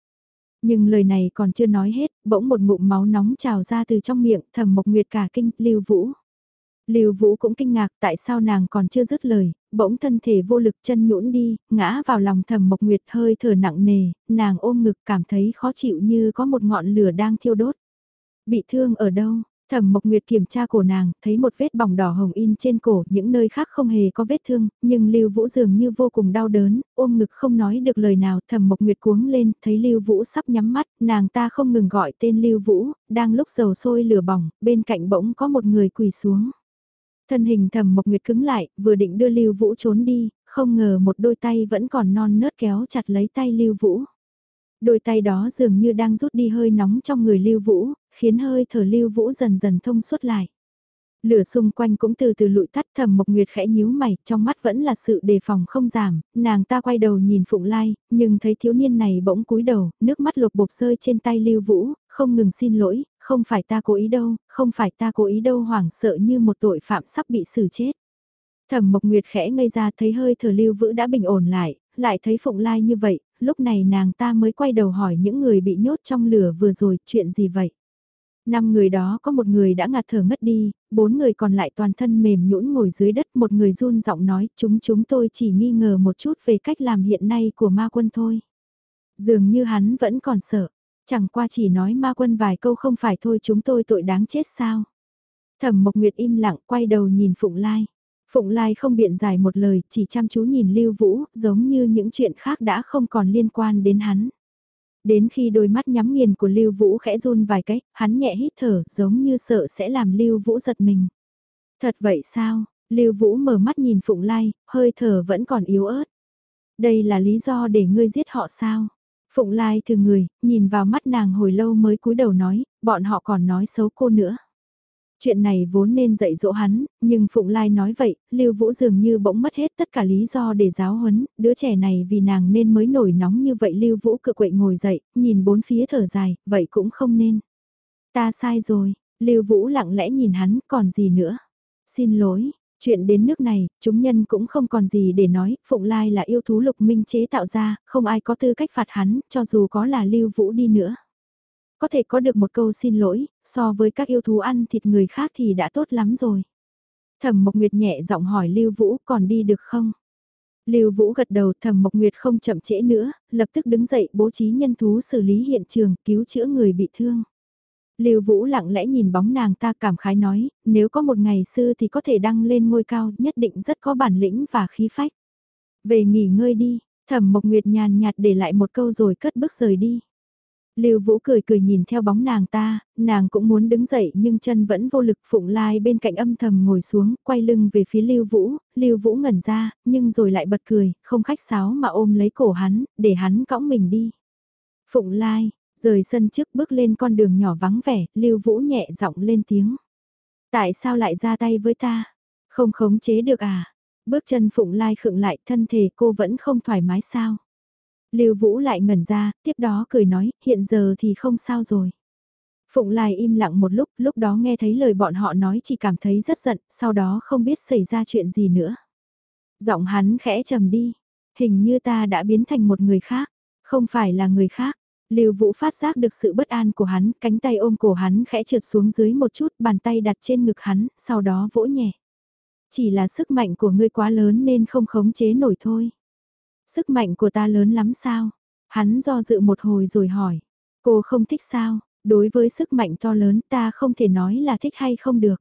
S1: Nhưng lời này còn chưa nói hết, bỗng một ngụm máu nóng trào ra từ trong miệng, thầm mộc nguyệt cả kinh, Lưu Vũ. Lưu Vũ cũng kinh ngạc tại sao nàng còn chưa dứt lời, bỗng thân thể vô lực chân nhũn đi, ngã vào lòng thầm mộc nguyệt hơi thở nặng nề, nàng ôm ngực cảm thấy khó chịu như có một ngọn lửa đang thiêu đốt. Bị thương ở đâu? Thẩm Mộc Nguyệt kiểm tra cổ nàng, thấy một vết bỏng đỏ hồng in trên cổ, những nơi khác không hề có vết thương, nhưng Lưu Vũ dường như vô cùng đau đớn, ôm ngực không nói được lời nào, Thẩm Mộc Nguyệt cuống lên, thấy Lưu Vũ sắp nhắm mắt, nàng ta không ngừng gọi tên Lưu Vũ, đang lúc dầu sôi lửa bỏng, bên cạnh bỗng có một người quỳ xuống. Thân hình Thẩm Mộc Nguyệt cứng lại, vừa định đưa Lưu Vũ trốn đi, không ngờ một đôi tay vẫn còn non nớt kéo chặt lấy tay Lưu Vũ. Đôi tay đó dường như đang rút đi hơi nóng trong người Lưu Vũ, khiến hơi thở Lưu Vũ dần dần thông suốt lại. Lửa xung quanh cũng từ từ lụi tắt thầm Mộc Nguyệt khẽ nhíu mày, trong mắt vẫn là sự đề phòng không giảm, nàng ta quay đầu nhìn Phụng Lai, nhưng thấy thiếu niên này bỗng cúi đầu, nước mắt lột bột rơi trên tay Lưu Vũ, không ngừng xin lỗi, không phải ta cố ý đâu, không phải ta cố ý đâu hoảng sợ như một tội phạm sắp bị xử chết. Thẩm Mộc Nguyệt khẽ ngây ra thấy hơi thở Lưu Vũ đã bình ổn lại, lại thấy Phụng Lai như vậy, lúc này nàng ta mới quay đầu hỏi những người bị nhốt trong lửa vừa rồi, chuyện gì vậy? Năm người đó có một người đã ngạt thở ngất đi, bốn người còn lại toàn thân mềm nhũn ngồi dưới đất, một người run giọng nói, chúng chúng tôi chỉ nghi ngờ một chút về cách làm hiện nay của ma quân thôi. Dường như hắn vẫn còn sợ, chẳng qua chỉ nói ma quân vài câu không phải thôi chúng tôi tội đáng chết sao. Thẩm Mộc Nguyệt im lặng quay đầu nhìn Phụng Lai. Phụng Lai không biện giải một lời, chỉ chăm chú nhìn Lưu Vũ, giống như những chuyện khác đã không còn liên quan đến hắn. Đến khi đôi mắt nhắm nghiền của Lưu Vũ khẽ run vài cái, hắn nhẹ hít thở, giống như sợ sẽ làm Lưu Vũ giật mình. Thật vậy sao? Lưu Vũ mở mắt nhìn Phụng Lai, hơi thở vẫn còn yếu ớt. Đây là lý do để ngươi giết họ sao? Phụng Lai thường người, nhìn vào mắt nàng hồi lâu mới cúi đầu nói, bọn họ còn nói xấu cô nữa. Chuyện này vốn nên dạy dỗ hắn, nhưng Phụng Lai nói vậy, Lưu Vũ dường như bỗng mất hết tất cả lý do để giáo huấn, đứa trẻ này vì nàng nên mới nổi nóng như vậy Lưu Vũ cự quậy ngồi dậy, nhìn bốn phía thở dài, vậy cũng không nên. Ta sai rồi, Lưu Vũ lặng lẽ nhìn hắn, còn gì nữa? Xin lỗi, chuyện đến nước này, chúng nhân cũng không còn gì để nói, Phụng Lai là yêu thú lục minh chế tạo ra, không ai có tư cách phạt hắn, cho dù có là Lưu Vũ đi nữa. Có thể có được một câu xin lỗi, so với các yêu thú ăn thịt người khác thì đã tốt lắm rồi. Thẩm Mộc Nguyệt nhẹ giọng hỏi Lưu Vũ còn đi được không? Lưu Vũ gật đầu Thẩm Mộc Nguyệt không chậm trễ nữa, lập tức đứng dậy bố trí nhân thú xử lý hiện trường, cứu chữa người bị thương. Lưu Vũ lặng lẽ nhìn bóng nàng ta cảm khái nói, nếu có một ngày sư thì có thể đăng lên ngôi cao, nhất định rất có bản lĩnh và khí phách. Về nghỉ ngơi đi, Thẩm Mộc Nguyệt nhàn nhạt để lại một câu rồi cất bước rời đi. Lưu Vũ cười cười nhìn theo bóng nàng ta, nàng cũng muốn đứng dậy nhưng chân vẫn vô lực Phụng Lai bên cạnh âm thầm ngồi xuống, quay lưng về phía Lưu Vũ, Lưu Vũ ngẩn ra, nhưng rồi lại bật cười, không khách sáo mà ôm lấy cổ hắn, để hắn cõng mình đi. Phụng Lai, rời sân trước bước lên con đường nhỏ vắng vẻ, Lưu Vũ nhẹ giọng lên tiếng. Tại sao lại ra tay với ta? Không khống chế được à? Bước chân Phụng Lai khựng lại thân thể cô vẫn không thoải mái sao? Lưu Vũ lại ngẩn ra, tiếp đó cười nói, hiện giờ thì không sao rồi. Phụng Lai im lặng một lúc, lúc đó nghe thấy lời bọn họ nói chỉ cảm thấy rất giận, sau đó không biết xảy ra chuyện gì nữa. Giọng hắn khẽ trầm đi, hình như ta đã biến thành một người khác, không phải là người khác. Lưu Vũ phát giác được sự bất an của hắn, cánh tay ôm cổ hắn khẽ trượt xuống dưới một chút, bàn tay đặt trên ngực hắn, sau đó vỗ nhẹ. Chỉ là sức mạnh của ngươi quá lớn nên không khống chế nổi thôi. Sức mạnh của ta lớn lắm sao? Hắn do dự một hồi rồi hỏi. Cô không thích sao? Đối với sức mạnh to lớn ta không thể nói là thích hay không được.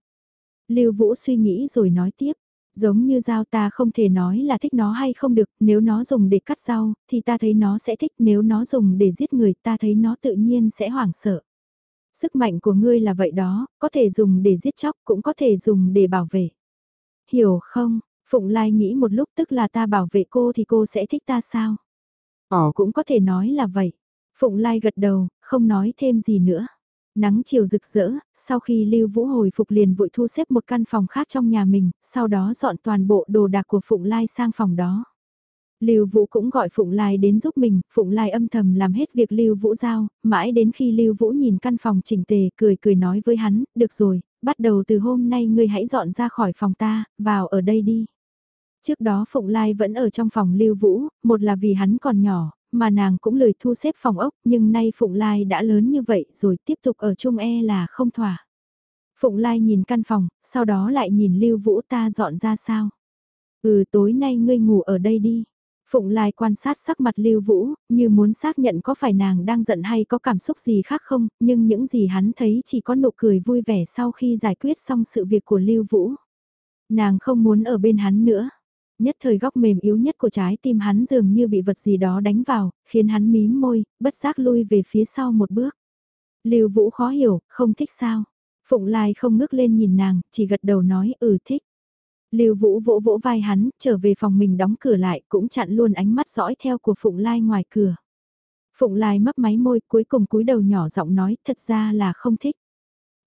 S1: Lưu Vũ suy nghĩ rồi nói tiếp. Giống như dao ta không thể nói là thích nó hay không được, nếu nó dùng để cắt rau, thì ta thấy nó sẽ thích, nếu nó dùng để giết người, ta thấy nó tự nhiên sẽ hoảng sợ. Sức mạnh của ngươi là vậy đó, có thể dùng để giết chóc, cũng có thể dùng để bảo vệ. Hiểu không, Phụng Lai nghĩ một lúc tức là ta bảo vệ cô thì cô sẽ thích ta sao? Ồ cũng có thể nói là vậy. Phụng Lai gật đầu, không nói thêm gì nữa. Nắng chiều rực rỡ, sau khi Lưu Vũ hồi phục liền vội thu xếp một căn phòng khác trong nhà mình, sau đó dọn toàn bộ đồ đạc của Phụng Lai sang phòng đó. Lưu Vũ cũng gọi Phụng Lai đến giúp mình, Phụng Lai âm thầm làm hết việc Lưu Vũ giao, mãi đến khi Lưu Vũ nhìn căn phòng chỉnh tề, cười cười nói với hắn, được rồi, bắt đầu từ hôm nay ngươi hãy dọn ra khỏi phòng ta, vào ở đây đi. Trước đó Phụng Lai vẫn ở trong phòng Lưu Vũ, một là vì hắn còn nhỏ, mà nàng cũng lười thu xếp phòng ốc, nhưng nay Phụng Lai đã lớn như vậy rồi tiếp tục ở chung e là không thỏa. Phụng Lai nhìn căn phòng, sau đó lại nhìn Lưu Vũ ta dọn ra sao. Ừ tối nay ngươi ngủ ở đây đi. Phụng Lai quan sát sắc mặt Lưu Vũ, như muốn xác nhận có phải nàng đang giận hay có cảm xúc gì khác không, nhưng những gì hắn thấy chỉ có nụ cười vui vẻ sau khi giải quyết xong sự việc của Lưu Vũ. Nàng không muốn ở bên hắn nữa. Nhất thời góc mềm yếu nhất của trái tim hắn dường như bị vật gì đó đánh vào, khiến hắn mím môi, bất giác lui về phía sau một bước. Lưu Vũ khó hiểu, không thích sao. Phụng Lai không ngước lên nhìn nàng, chỉ gật đầu nói ừ thích. Lưu Vũ vỗ vỗ vai hắn, trở về phòng mình đóng cửa lại, cũng chặn luôn ánh mắt dõi theo của Phụng Lai ngoài cửa. Phụng Lai mấp máy môi, cuối cùng cúi đầu nhỏ giọng nói, thật ra là không thích.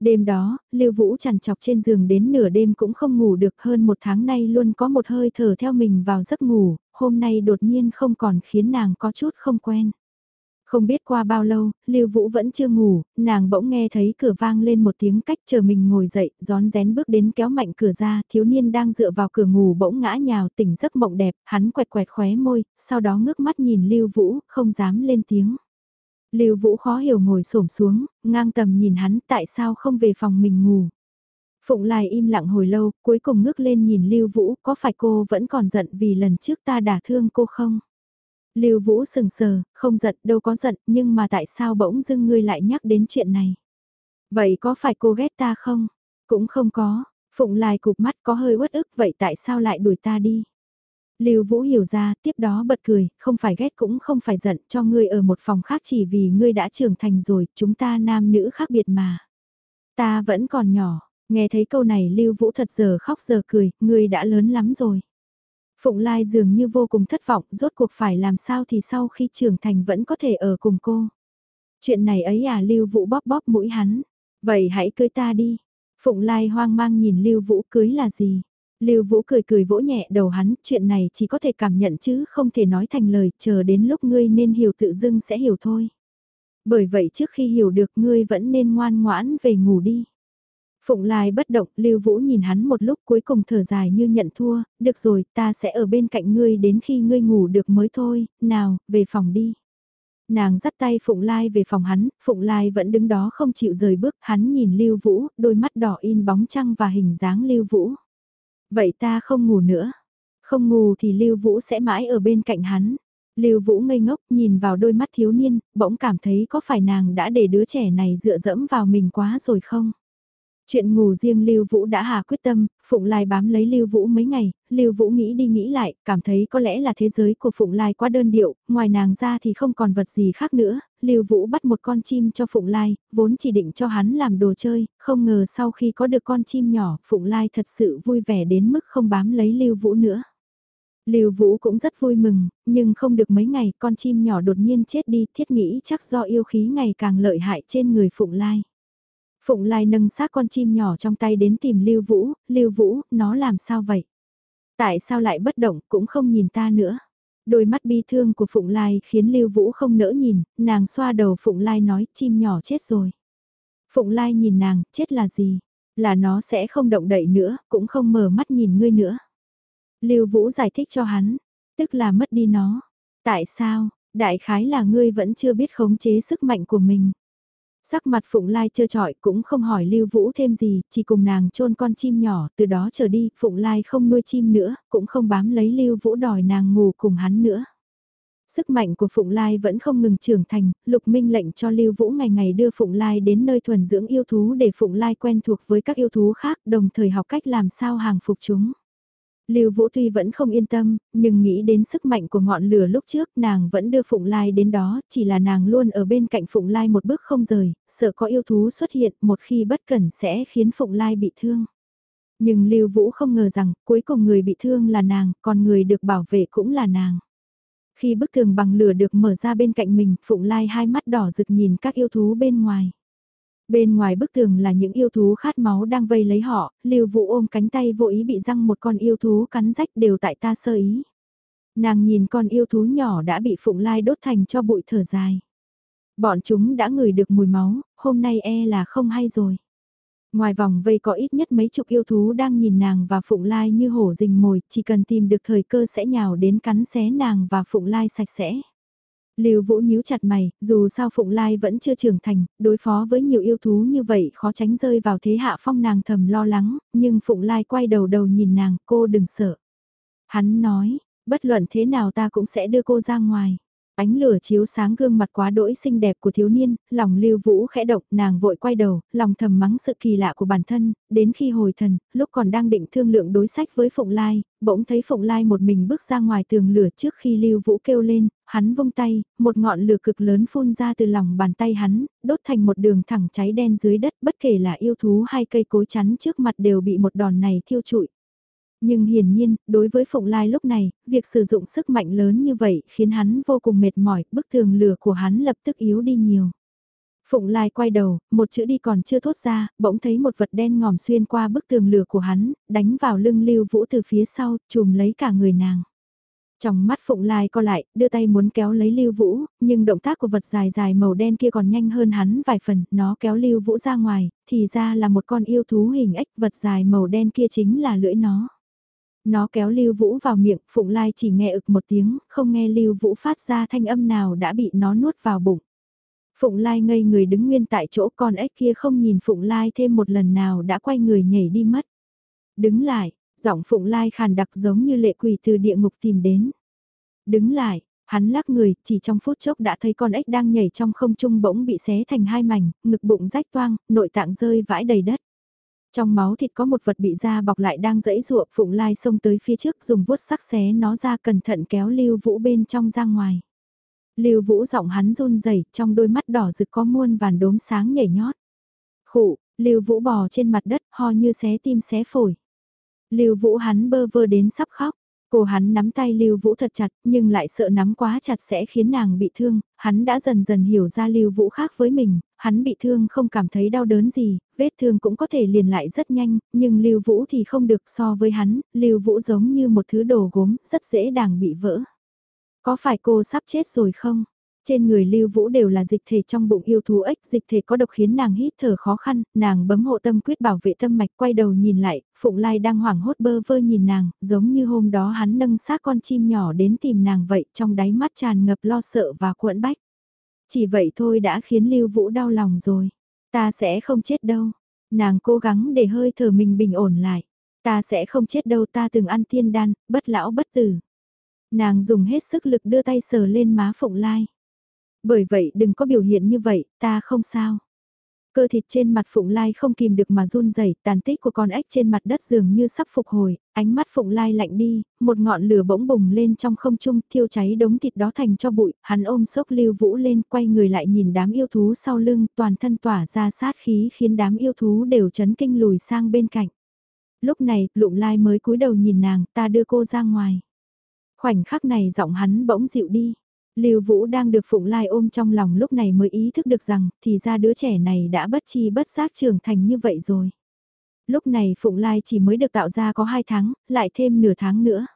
S1: Đêm đó, Lưu Vũ chằn chọc trên giường đến nửa đêm cũng không ngủ được hơn một tháng nay luôn có một hơi thở theo mình vào giấc ngủ, hôm nay đột nhiên không còn khiến nàng có chút không quen. Không biết qua bao lâu, Lưu Vũ vẫn chưa ngủ, nàng bỗng nghe thấy cửa vang lên một tiếng cách chờ mình ngồi dậy, gión rén bước đến kéo mạnh cửa ra, thiếu niên đang dựa vào cửa ngủ bỗng ngã nhào tỉnh giấc mộng đẹp, hắn quẹt quẹt khóe môi, sau đó ngước mắt nhìn Lưu Vũ, không dám lên tiếng. Lưu Vũ khó hiểu ngồi xổm xuống, ngang tầm nhìn hắn tại sao không về phòng mình ngủ. Phụng Lai im lặng hồi lâu, cuối cùng ngước lên nhìn Lưu Vũ, có phải cô vẫn còn giận vì lần trước ta đả thương cô không? Lưu Vũ sừng sờ, không giận, đâu có giận, nhưng mà tại sao bỗng dưng ngươi lại nhắc đến chuyện này? Vậy có phải cô ghét ta không? Cũng không có, Phụng Lai cụp mắt có hơi uất ức, vậy tại sao lại đuổi ta đi? Lưu Vũ hiểu ra, tiếp đó bật cười, không phải ghét cũng không phải giận, cho ngươi ở một phòng khác chỉ vì ngươi đã trưởng thành rồi, chúng ta nam nữ khác biệt mà. Ta vẫn còn nhỏ, nghe thấy câu này Lưu Vũ thật giờ khóc giờ cười, ngươi đã lớn lắm rồi. Phụng Lai dường như vô cùng thất vọng, rốt cuộc phải làm sao thì sau khi trưởng thành vẫn có thể ở cùng cô. Chuyện này ấy à Lưu Vũ bóp bóp mũi hắn. Vậy hãy cưới ta đi. Phụng Lai hoang mang nhìn Lưu Vũ cưới là gì. Lưu Vũ cười cười vỗ nhẹ đầu hắn, chuyện này chỉ có thể cảm nhận chứ không thể nói thành lời, chờ đến lúc ngươi nên hiểu tự dưng sẽ hiểu thôi. Bởi vậy trước khi hiểu được ngươi vẫn nên ngoan ngoãn về ngủ đi. Phụng Lai bất động, Lưu Vũ nhìn hắn một lúc cuối cùng thở dài như nhận thua, được rồi, ta sẽ ở bên cạnh ngươi đến khi ngươi ngủ được mới thôi, nào, về phòng đi. Nàng dắt tay Phụng Lai về phòng hắn, Phụng Lai vẫn đứng đó không chịu rời bước, hắn nhìn Lưu Vũ, đôi mắt đỏ in bóng trăng và hình dáng Lưu Vũ. Vậy ta không ngủ nữa. Không ngủ thì Lưu Vũ sẽ mãi ở bên cạnh hắn. Lưu Vũ ngây ngốc nhìn vào đôi mắt thiếu niên, bỗng cảm thấy có phải nàng đã để đứa trẻ này dựa dẫm vào mình quá rồi không? Chuyện ngủ riêng Lưu Vũ đã hà quyết tâm, Phụng Lai bám lấy Lưu Vũ mấy ngày, Lưu Vũ nghĩ đi nghĩ lại, cảm thấy có lẽ là thế giới của Phụng Lai quá đơn điệu, ngoài nàng ra thì không còn vật gì khác nữa, Lưu Vũ bắt một con chim cho Phụng Lai, vốn chỉ định cho hắn làm đồ chơi, không ngờ sau khi có được con chim nhỏ, Phụng Lai thật sự vui vẻ đến mức không bám lấy Lưu Vũ nữa. Lưu Vũ cũng rất vui mừng, nhưng không được mấy ngày con chim nhỏ đột nhiên chết đi, thiết nghĩ chắc do yêu khí ngày càng lợi hại trên người Phụng Lai. Phụng Lai nâng xác con chim nhỏ trong tay đến tìm Lưu Vũ, Lưu Vũ, nó làm sao vậy? Tại sao lại bất động cũng không nhìn ta nữa? Đôi mắt bi thương của Phụng Lai khiến Lưu Vũ không nỡ nhìn, nàng xoa đầu Phụng Lai nói chim nhỏ chết rồi. Phụng Lai nhìn nàng, chết là gì? Là nó sẽ không động đậy nữa, cũng không mở mắt nhìn ngươi nữa. Lưu Vũ giải thích cho hắn, tức là mất đi nó. Tại sao? Đại khái là ngươi vẫn chưa biết khống chế sức mạnh của mình. Sắc mặt Phụng Lai trơ trọi cũng không hỏi Lưu Vũ thêm gì, chỉ cùng nàng chôn con chim nhỏ, từ đó trở đi, Phụng Lai không nuôi chim nữa, cũng không bám lấy Lưu Vũ đòi nàng ngủ cùng hắn nữa. Sức mạnh của Phụng Lai vẫn không ngừng trưởng thành, Lục Minh lệnh cho Lưu Vũ ngày ngày đưa Phụng Lai đến nơi thuần dưỡng yêu thú để Phụng Lai quen thuộc với các yêu thú khác, đồng thời học cách làm sao hàng phục chúng. Lưu Vũ tuy vẫn không yên tâm, nhưng nghĩ đến sức mạnh của ngọn lửa lúc trước nàng vẫn đưa Phụng Lai đến đó, chỉ là nàng luôn ở bên cạnh Phụng Lai một bước không rời, sợ có yêu thú xuất hiện một khi bất cẩn sẽ khiến Phụng Lai bị thương. Nhưng Lưu Vũ không ngờ rằng cuối cùng người bị thương là nàng, còn người được bảo vệ cũng là nàng. Khi bức tường bằng lửa được mở ra bên cạnh mình, Phụng Lai hai mắt đỏ rực nhìn các yêu thú bên ngoài. Bên ngoài bức tường là những yêu thú khát máu đang vây lấy họ, Lưu Vũ ôm cánh tay vô ý bị răng một con yêu thú cắn rách đều tại ta sơ ý. Nàng nhìn con yêu thú nhỏ đã bị Phụng Lai đốt thành cho bụi thở dài. Bọn chúng đã ngửi được mùi máu, hôm nay e là không hay rồi. Ngoài vòng vây có ít nhất mấy chục yêu thú đang nhìn nàng và Phụng Lai như hổ rình mồi, chỉ cần tìm được thời cơ sẽ nhào đến cắn xé nàng và Phụng Lai sạch sẽ. Lưu Vũ nhíu chặt mày, dù sao Phụng Lai vẫn chưa trưởng thành, đối phó với nhiều yêu thú như vậy khó tránh rơi vào thế hạ phong nàng thầm lo lắng, nhưng Phụng Lai quay đầu đầu nhìn nàng, cô đừng sợ. Hắn nói, bất luận thế nào ta cũng sẽ đưa cô ra ngoài. Ánh lửa chiếu sáng gương mặt quá đỗi xinh đẹp của thiếu niên, lòng lưu vũ khẽ động, nàng vội quay đầu, lòng thầm mắng sự kỳ lạ của bản thân, đến khi hồi thần, lúc còn đang định thương lượng đối sách với Phụng Lai, bỗng thấy Phụng Lai một mình bước ra ngoài tường lửa trước khi lưu vũ kêu lên, hắn vung tay, một ngọn lửa cực lớn phun ra từ lòng bàn tay hắn, đốt thành một đường thẳng cháy đen dưới đất, bất kể là yêu thú hay cây cối chắn trước mặt đều bị một đòn này thiêu trụi. Nhưng hiển nhiên, đối với Phụng Lai lúc này, việc sử dụng sức mạnh lớn như vậy khiến hắn vô cùng mệt mỏi, bức tường lửa của hắn lập tức yếu đi nhiều. Phụng Lai quay đầu, một chữ đi còn chưa thốt ra, bỗng thấy một vật đen ngòm xuyên qua bức tường lửa của hắn, đánh vào lưng Lưu Vũ từ phía sau, chùm lấy cả người nàng. Trong mắt Phụng Lai co lại, đưa tay muốn kéo lấy Lưu Vũ, nhưng động tác của vật dài dài màu đen kia còn nhanh hơn hắn vài phần, nó kéo Lưu Vũ ra ngoài, thì ra là một con yêu thú hình ếch, vật dài màu đen kia chính là lưỡi nó. Nó kéo Lưu Vũ vào miệng, Phụng Lai chỉ nghe ực một tiếng, không nghe Lưu Vũ phát ra thanh âm nào đã bị nó nuốt vào bụng. Phụng Lai ngây người đứng nguyên tại chỗ con ếch kia không nhìn Phụng Lai thêm một lần nào đã quay người nhảy đi mất. Đứng lại, giọng Phụng Lai khàn đặc giống như lệ quỷ từ địa ngục tìm đến. Đứng lại, hắn lắc người, chỉ trong phút chốc đã thấy con ếch đang nhảy trong không trung bỗng bị xé thành hai mảnh, ngực bụng rách toang, nội tạng rơi vãi đầy đất. Trong máu thịt có một vật bị da bọc lại đang dẫy ruộng Phụng Lai xông tới phía trước dùng vuốt sắc xé nó ra cẩn thận kéo Lưu Vũ bên trong ra ngoài. Lưu Vũ giọng hắn run rẩy, trong đôi mắt đỏ rực có muôn vàn đốm sáng nhảy nhót. Khụ, Lưu Vũ bò trên mặt đất, ho như xé tim xé phổi. Lưu Vũ hắn bơ vơ đến sắp khóc. Cô hắn nắm tay Lưu Vũ thật chặt, nhưng lại sợ nắm quá chặt sẽ khiến nàng bị thương, hắn đã dần dần hiểu ra Lưu Vũ khác với mình, hắn bị thương không cảm thấy đau đớn gì, vết thương cũng có thể liền lại rất nhanh, nhưng Lưu Vũ thì không được so với hắn, Lưu Vũ giống như một thứ đồ gốm, rất dễ đàng bị vỡ. Có phải cô sắp chết rồi không? Trên người Lưu Vũ đều là dịch thể trong bụng yêu thú ếch, dịch thể có độc khiến nàng hít thở khó khăn, nàng bấm hộ tâm quyết bảo vệ tâm mạch quay đầu nhìn lại, Phụng Lai đang hoảng hốt bơ vơ nhìn nàng, giống như hôm đó hắn nâng xác con chim nhỏ đến tìm nàng vậy, trong đáy mắt tràn ngập lo sợ và cuộn bách. Chỉ vậy thôi đã khiến Lưu Vũ đau lòng rồi, ta sẽ không chết đâu, nàng cố gắng để hơi thở mình bình ổn lại, ta sẽ không chết đâu ta từng ăn tiên đan, bất lão bất tử. Nàng dùng hết sức lực đưa tay sờ lên má Phụng Lai. Bởi vậy đừng có biểu hiện như vậy, ta không sao. Cơ thịt trên mặt Phụng Lai không kìm được mà run rẩy, tàn tích của con ếch trên mặt đất dường như sắp phục hồi, ánh mắt Phụng Lai lạnh đi, một ngọn lửa bỗng bùng lên trong không trung, thiêu cháy đống thịt đó thành cho bụi, hắn ôm sốc lưu vũ lên, quay người lại nhìn đám yêu thú sau lưng, toàn thân tỏa ra sát khí khiến đám yêu thú đều chấn kinh lùi sang bên cạnh. Lúc này, Lụng Lai mới cúi đầu nhìn nàng, ta đưa cô ra ngoài. Khoảnh khắc này giọng hắn bỗng dịu đi. Lưu Vũ đang được Phụng Lai ôm trong lòng lúc này mới ý thức được rằng, thì ra đứa trẻ này đã bất chi bất giác trưởng thành như vậy rồi. Lúc này Phụng Lai chỉ mới được tạo ra có 2 tháng, lại thêm nửa tháng nữa.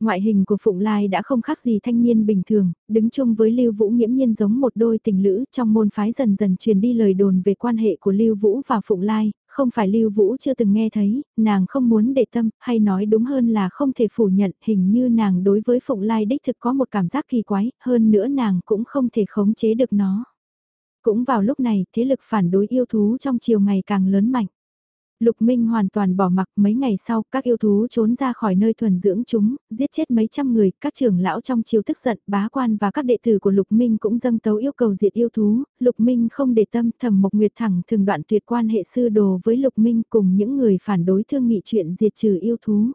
S1: Ngoại hình của Phụng Lai đã không khác gì thanh niên bình thường, đứng chung với Lưu Vũ nghiễm nhiên giống một đôi tình lữ trong môn phái dần dần truyền đi lời đồn về quan hệ của Lưu Vũ và Phụng Lai, không phải Lưu Vũ chưa từng nghe thấy, nàng không muốn để tâm, hay nói đúng hơn là không thể phủ nhận, hình như nàng đối với Phụng Lai đích thực có một cảm giác kỳ quái, hơn nữa nàng cũng không thể khống chế được nó. Cũng vào lúc này, thế lực phản đối yêu thú trong chiều ngày càng lớn mạnh. Lục Minh hoàn toàn bỏ mặc mấy ngày sau, các yêu thú trốn ra khỏi nơi thuần dưỡng chúng, giết chết mấy trăm người, các trưởng lão trong chiều tức giận, bá quan và các đệ tử của Lục Minh cũng dâng tấu yêu cầu diệt yêu thú, Lục Minh không để tâm thầm Mộc Nguyệt thẳng thường đoạn tuyệt quan hệ sư đồ với Lục Minh cùng những người phản đối thương nghị chuyện diệt trừ yêu thú.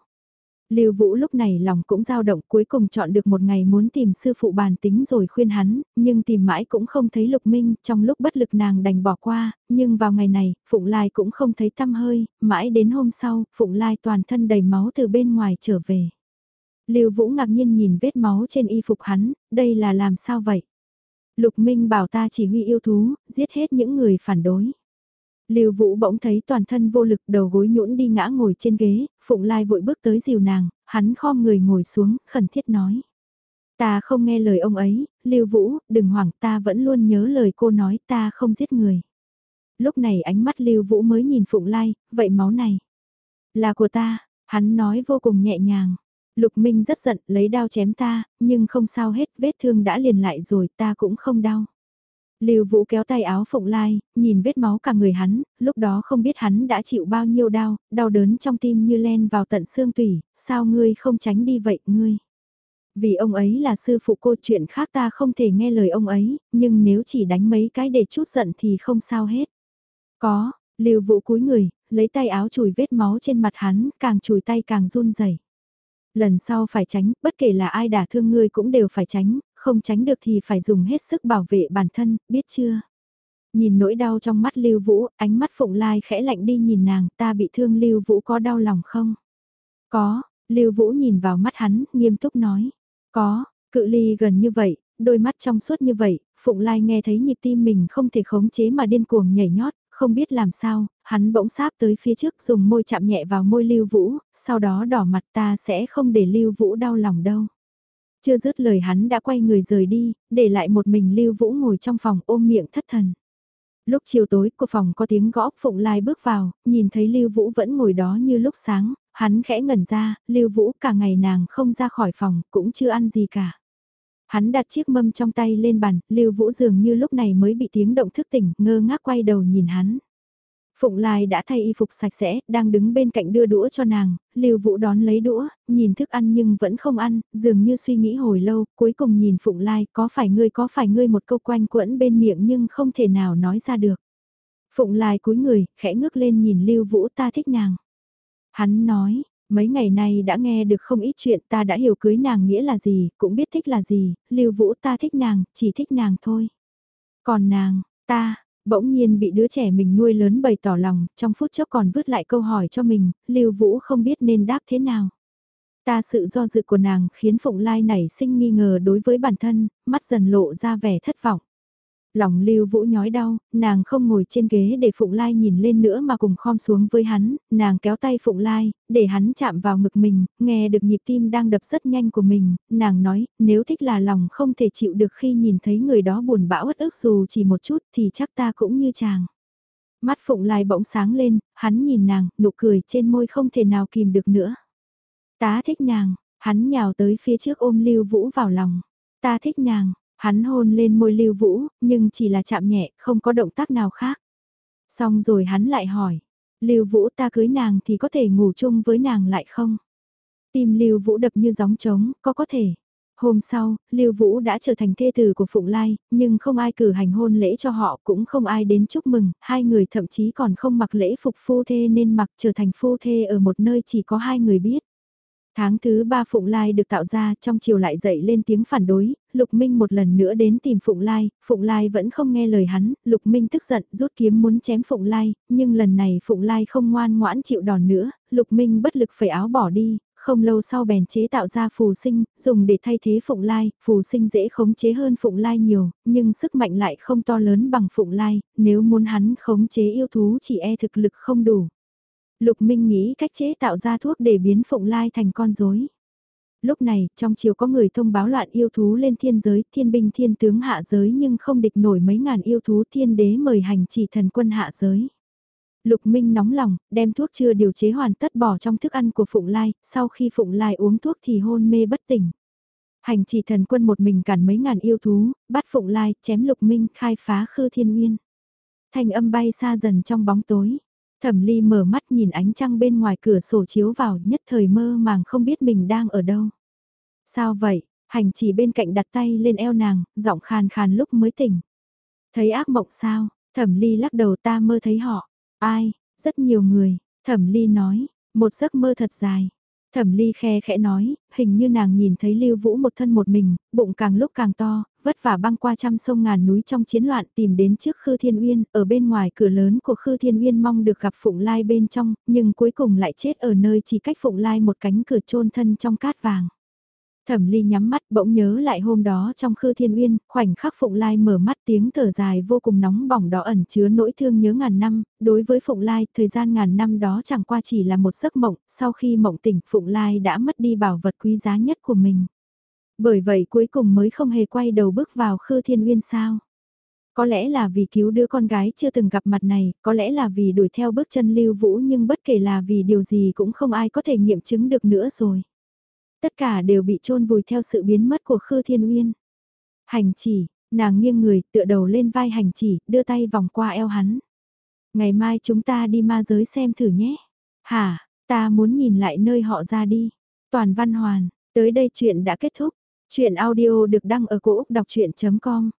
S1: Lưu Vũ lúc này lòng cũng dao động cuối cùng chọn được một ngày muốn tìm sư phụ bàn tính rồi khuyên hắn, nhưng tìm mãi cũng không thấy Lục Minh, trong lúc bất lực nàng đành bỏ qua, nhưng vào ngày này, Phụng Lai cũng không thấy tâm hơi, mãi đến hôm sau, Phụng Lai toàn thân đầy máu từ bên ngoài trở về. Lưu Vũ ngạc nhiên nhìn vết máu trên y phục hắn, đây là làm sao vậy? Lục Minh bảo ta chỉ huy yêu thú, giết hết những người phản đối. Lưu Vũ bỗng thấy toàn thân vô lực đầu gối nhũn đi ngã ngồi trên ghế, Phụng Lai vội bước tới dìu nàng, hắn khom người ngồi xuống, khẩn thiết nói. Ta không nghe lời ông ấy, Lưu Vũ, đừng hoảng ta vẫn luôn nhớ lời cô nói ta không giết người. Lúc này ánh mắt Lưu Vũ mới nhìn Phụng Lai, vậy máu này là của ta, hắn nói vô cùng nhẹ nhàng. Lục Minh rất giận, lấy đao chém ta, nhưng không sao hết, vết thương đã liền lại rồi, ta cũng không đau. Lưu Vũ kéo tay áo Phụng Lai, nhìn vết máu cả người hắn, lúc đó không biết hắn đã chịu bao nhiêu đau, đau đớn trong tim như len vào tận xương tủy, sao ngươi không tránh đi vậy ngươi? Vì ông ấy là sư phụ cô chuyện khác ta không thể nghe lời ông ấy, nhưng nếu chỉ đánh mấy cái để chút giận thì không sao hết. Có, Lưu Vũ cúi người, lấy tay áo chùi vết máu trên mặt hắn, càng chùi tay càng run rẩy. Lần sau phải tránh, bất kể là ai đả thương ngươi cũng đều phải tránh, không tránh được thì phải dùng hết sức bảo vệ bản thân, biết chưa? Nhìn nỗi đau trong mắt Lưu Vũ, ánh mắt Phụng Lai khẽ lạnh đi nhìn nàng, ta bị thương Lưu Vũ có đau lòng không? Có, Lưu Vũ nhìn vào mắt hắn, nghiêm túc nói. Có, cự ly gần như vậy, đôi mắt trong suốt như vậy, Phụng Lai nghe thấy nhịp tim mình không thể khống chế mà điên cuồng nhảy nhót, không biết làm sao, hắn bỗng sáp tới phía trước dùng môi chạm nhẹ vào môi Lưu Vũ, sau đó đỏ mặt ta sẽ không để Lưu Vũ đau lòng đâu. Chưa dứt lời hắn đã quay người rời đi, để lại một mình Lưu Vũ ngồi trong phòng ôm miệng thất thần. Lúc chiều tối của phòng có tiếng gõ, Phụng Lai bước vào, nhìn thấy Lưu Vũ vẫn ngồi đó như lúc sáng, hắn khẽ ngẩn ra, Lưu Vũ cả ngày nàng không ra khỏi phòng, cũng chưa ăn gì cả. Hắn đặt chiếc mâm trong tay lên bàn, Lưu Vũ dường như lúc này mới bị tiếng động thức tỉnh, ngơ ngác quay đầu nhìn hắn. Phụng Lai đã thay y phục sạch sẽ, đang đứng bên cạnh đưa đũa cho nàng, Lưu Vũ đón lấy đũa, nhìn thức ăn nhưng vẫn không ăn, dường như suy nghĩ hồi lâu, cuối cùng nhìn Phụng Lai, có phải ngươi có phải ngươi một câu quanh quẩn bên miệng nhưng không thể nào nói ra được. Phụng Lai cúi người, khẽ ngước lên nhìn Lưu Vũ ta thích nàng. Hắn nói, mấy ngày nay đã nghe được không ít chuyện ta đã hiểu cưới nàng nghĩa là gì, cũng biết thích là gì, Lưu Vũ ta thích nàng, chỉ thích nàng thôi. Còn nàng, ta, Bỗng nhiên bị đứa trẻ mình nuôi lớn bày tỏ lòng, trong phút chốc còn vứt lại câu hỏi cho mình, Lưu Vũ không biết nên đáp thế nào. Ta sự do dự của nàng khiến Phụng Lai nảy sinh nghi ngờ đối với bản thân, mắt dần lộ ra vẻ thất vọng. Lòng lưu vũ nhói đau, nàng không ngồi trên ghế để Phụng Lai nhìn lên nữa mà cùng khom xuống với hắn, nàng kéo tay Phụng Lai, để hắn chạm vào ngực mình, nghe được nhịp tim đang đập rất nhanh của mình, nàng nói, nếu thích là lòng không thể chịu được khi nhìn thấy người đó buồn bã uất ức dù chỉ một chút thì chắc ta cũng như chàng. Mắt Phụng Lai bỗng sáng lên, hắn nhìn nàng, nụ cười trên môi không thể nào kìm được nữa. Ta thích nàng, hắn nhào tới phía trước ôm Lưu Vũ vào lòng. Ta thích nàng, Hắn hôn lên môi Lưu Vũ, nhưng chỉ là chạm nhẹ, không có động tác nào khác. Xong rồi hắn lại hỏi, Lưu Vũ ta cưới nàng thì có thể ngủ chung với nàng lại không? Tim Lưu Vũ đập như gióng trống, có có thể. Hôm sau, Lưu Vũ đã trở thành thê tử của Phụng Lai, nhưng không ai cử hành hôn lễ cho họ, cũng không ai đến chúc mừng, hai người thậm chí còn không mặc lễ phục phu thê nên mặc trở thành phu thê ở một nơi chỉ có hai người biết. Tháng thứ ba Phụng Lai được tạo ra trong chiều lại dậy lên tiếng phản đối, Lục Minh một lần nữa đến tìm Phụng Lai, Phụng Lai vẫn không nghe lời hắn, Lục Minh tức giận rút kiếm muốn chém Phụng Lai, nhưng lần này Phụng Lai không ngoan ngoãn chịu đòn nữa, Lục Minh bất lực phải áo bỏ đi, không lâu sau bèn chế tạo ra phù sinh, dùng để thay thế Phụng Lai, phù sinh dễ khống chế hơn Phụng Lai nhiều, nhưng sức mạnh lại không to lớn bằng Phụng Lai, nếu muốn hắn khống chế yêu thú chỉ e thực lực không đủ. Lục Minh nghĩ cách chế tạo ra thuốc để biến Phụng Lai thành con rối. Lúc này, trong chiều có người thông báo loạn yêu thú lên thiên giới, thiên binh thiên tướng hạ giới nhưng không địch nổi mấy ngàn yêu thú thiên đế mời hành chỉ thần quân hạ giới. Lục Minh nóng lòng, đem thuốc chưa điều chế hoàn tất bỏ trong thức ăn của Phụng Lai, sau khi Phụng Lai uống thuốc thì hôn mê bất tỉnh. Hành chỉ thần quân một mình cản mấy ngàn yêu thú, bắt Phụng Lai, chém Lục Minh, khai phá khư thiên nguyên. Thành âm bay xa dần trong bóng tối. Thẩm ly mở mắt nhìn ánh trăng bên ngoài cửa sổ chiếu vào nhất thời mơ màng không biết mình đang ở đâu. Sao vậy? Hành chỉ bên cạnh đặt tay lên eo nàng, giọng khàn khàn lúc mới tỉnh. Thấy ác mộng sao? Thẩm ly lắc đầu ta mơ thấy họ. Ai? Rất nhiều người. Thẩm ly nói, một giấc mơ thật dài. Thẩm ly khe khẽ nói, hình như nàng nhìn thấy lưu vũ một thân một mình, bụng càng lúc càng to, vất vả băng qua trăm sông ngàn núi trong chiến loạn tìm đến trước Khư Thiên Uyên, ở bên ngoài cửa lớn của Khư Thiên Uyên mong được gặp Phụng Lai bên trong, nhưng cuối cùng lại chết ở nơi chỉ cách Phụng Lai một cánh cửa chôn thân trong cát vàng. Thẩm Ly nhắm mắt bỗng nhớ lại hôm đó trong Khư Thiên Uyên, khoảnh khắc Phụng Lai mở mắt tiếng thở dài vô cùng nóng bỏng đó ẩn chứa nỗi thương nhớ ngàn năm, đối với Phụng Lai, thời gian ngàn năm đó chẳng qua chỉ là một giấc mộng, sau khi mộng tỉnh Phụng Lai đã mất đi bảo vật quý giá nhất của mình. Bởi vậy cuối cùng mới không hề quay đầu bước vào Khư Thiên Uyên sao. Có lẽ là vì cứu đứa con gái chưa từng gặp mặt này, có lẽ là vì đuổi theo bước chân lưu vũ nhưng bất kể là vì điều gì cũng không ai có thể nghiệm chứng được nữa rồi. Tất cả đều bị chôn vùi theo sự biến mất của Khư Thiên Uyên. Hành chỉ, nàng nghiêng người tựa đầu lên vai hành chỉ, đưa tay vòng qua eo hắn. Ngày mai chúng ta đi ma giới xem thử nhé. Hả, ta muốn nhìn lại nơi họ ra đi. Toàn văn hoàn, tới đây chuyện đã kết thúc. Chuyện audio được đăng ở cổ Úc đọc chuyện.com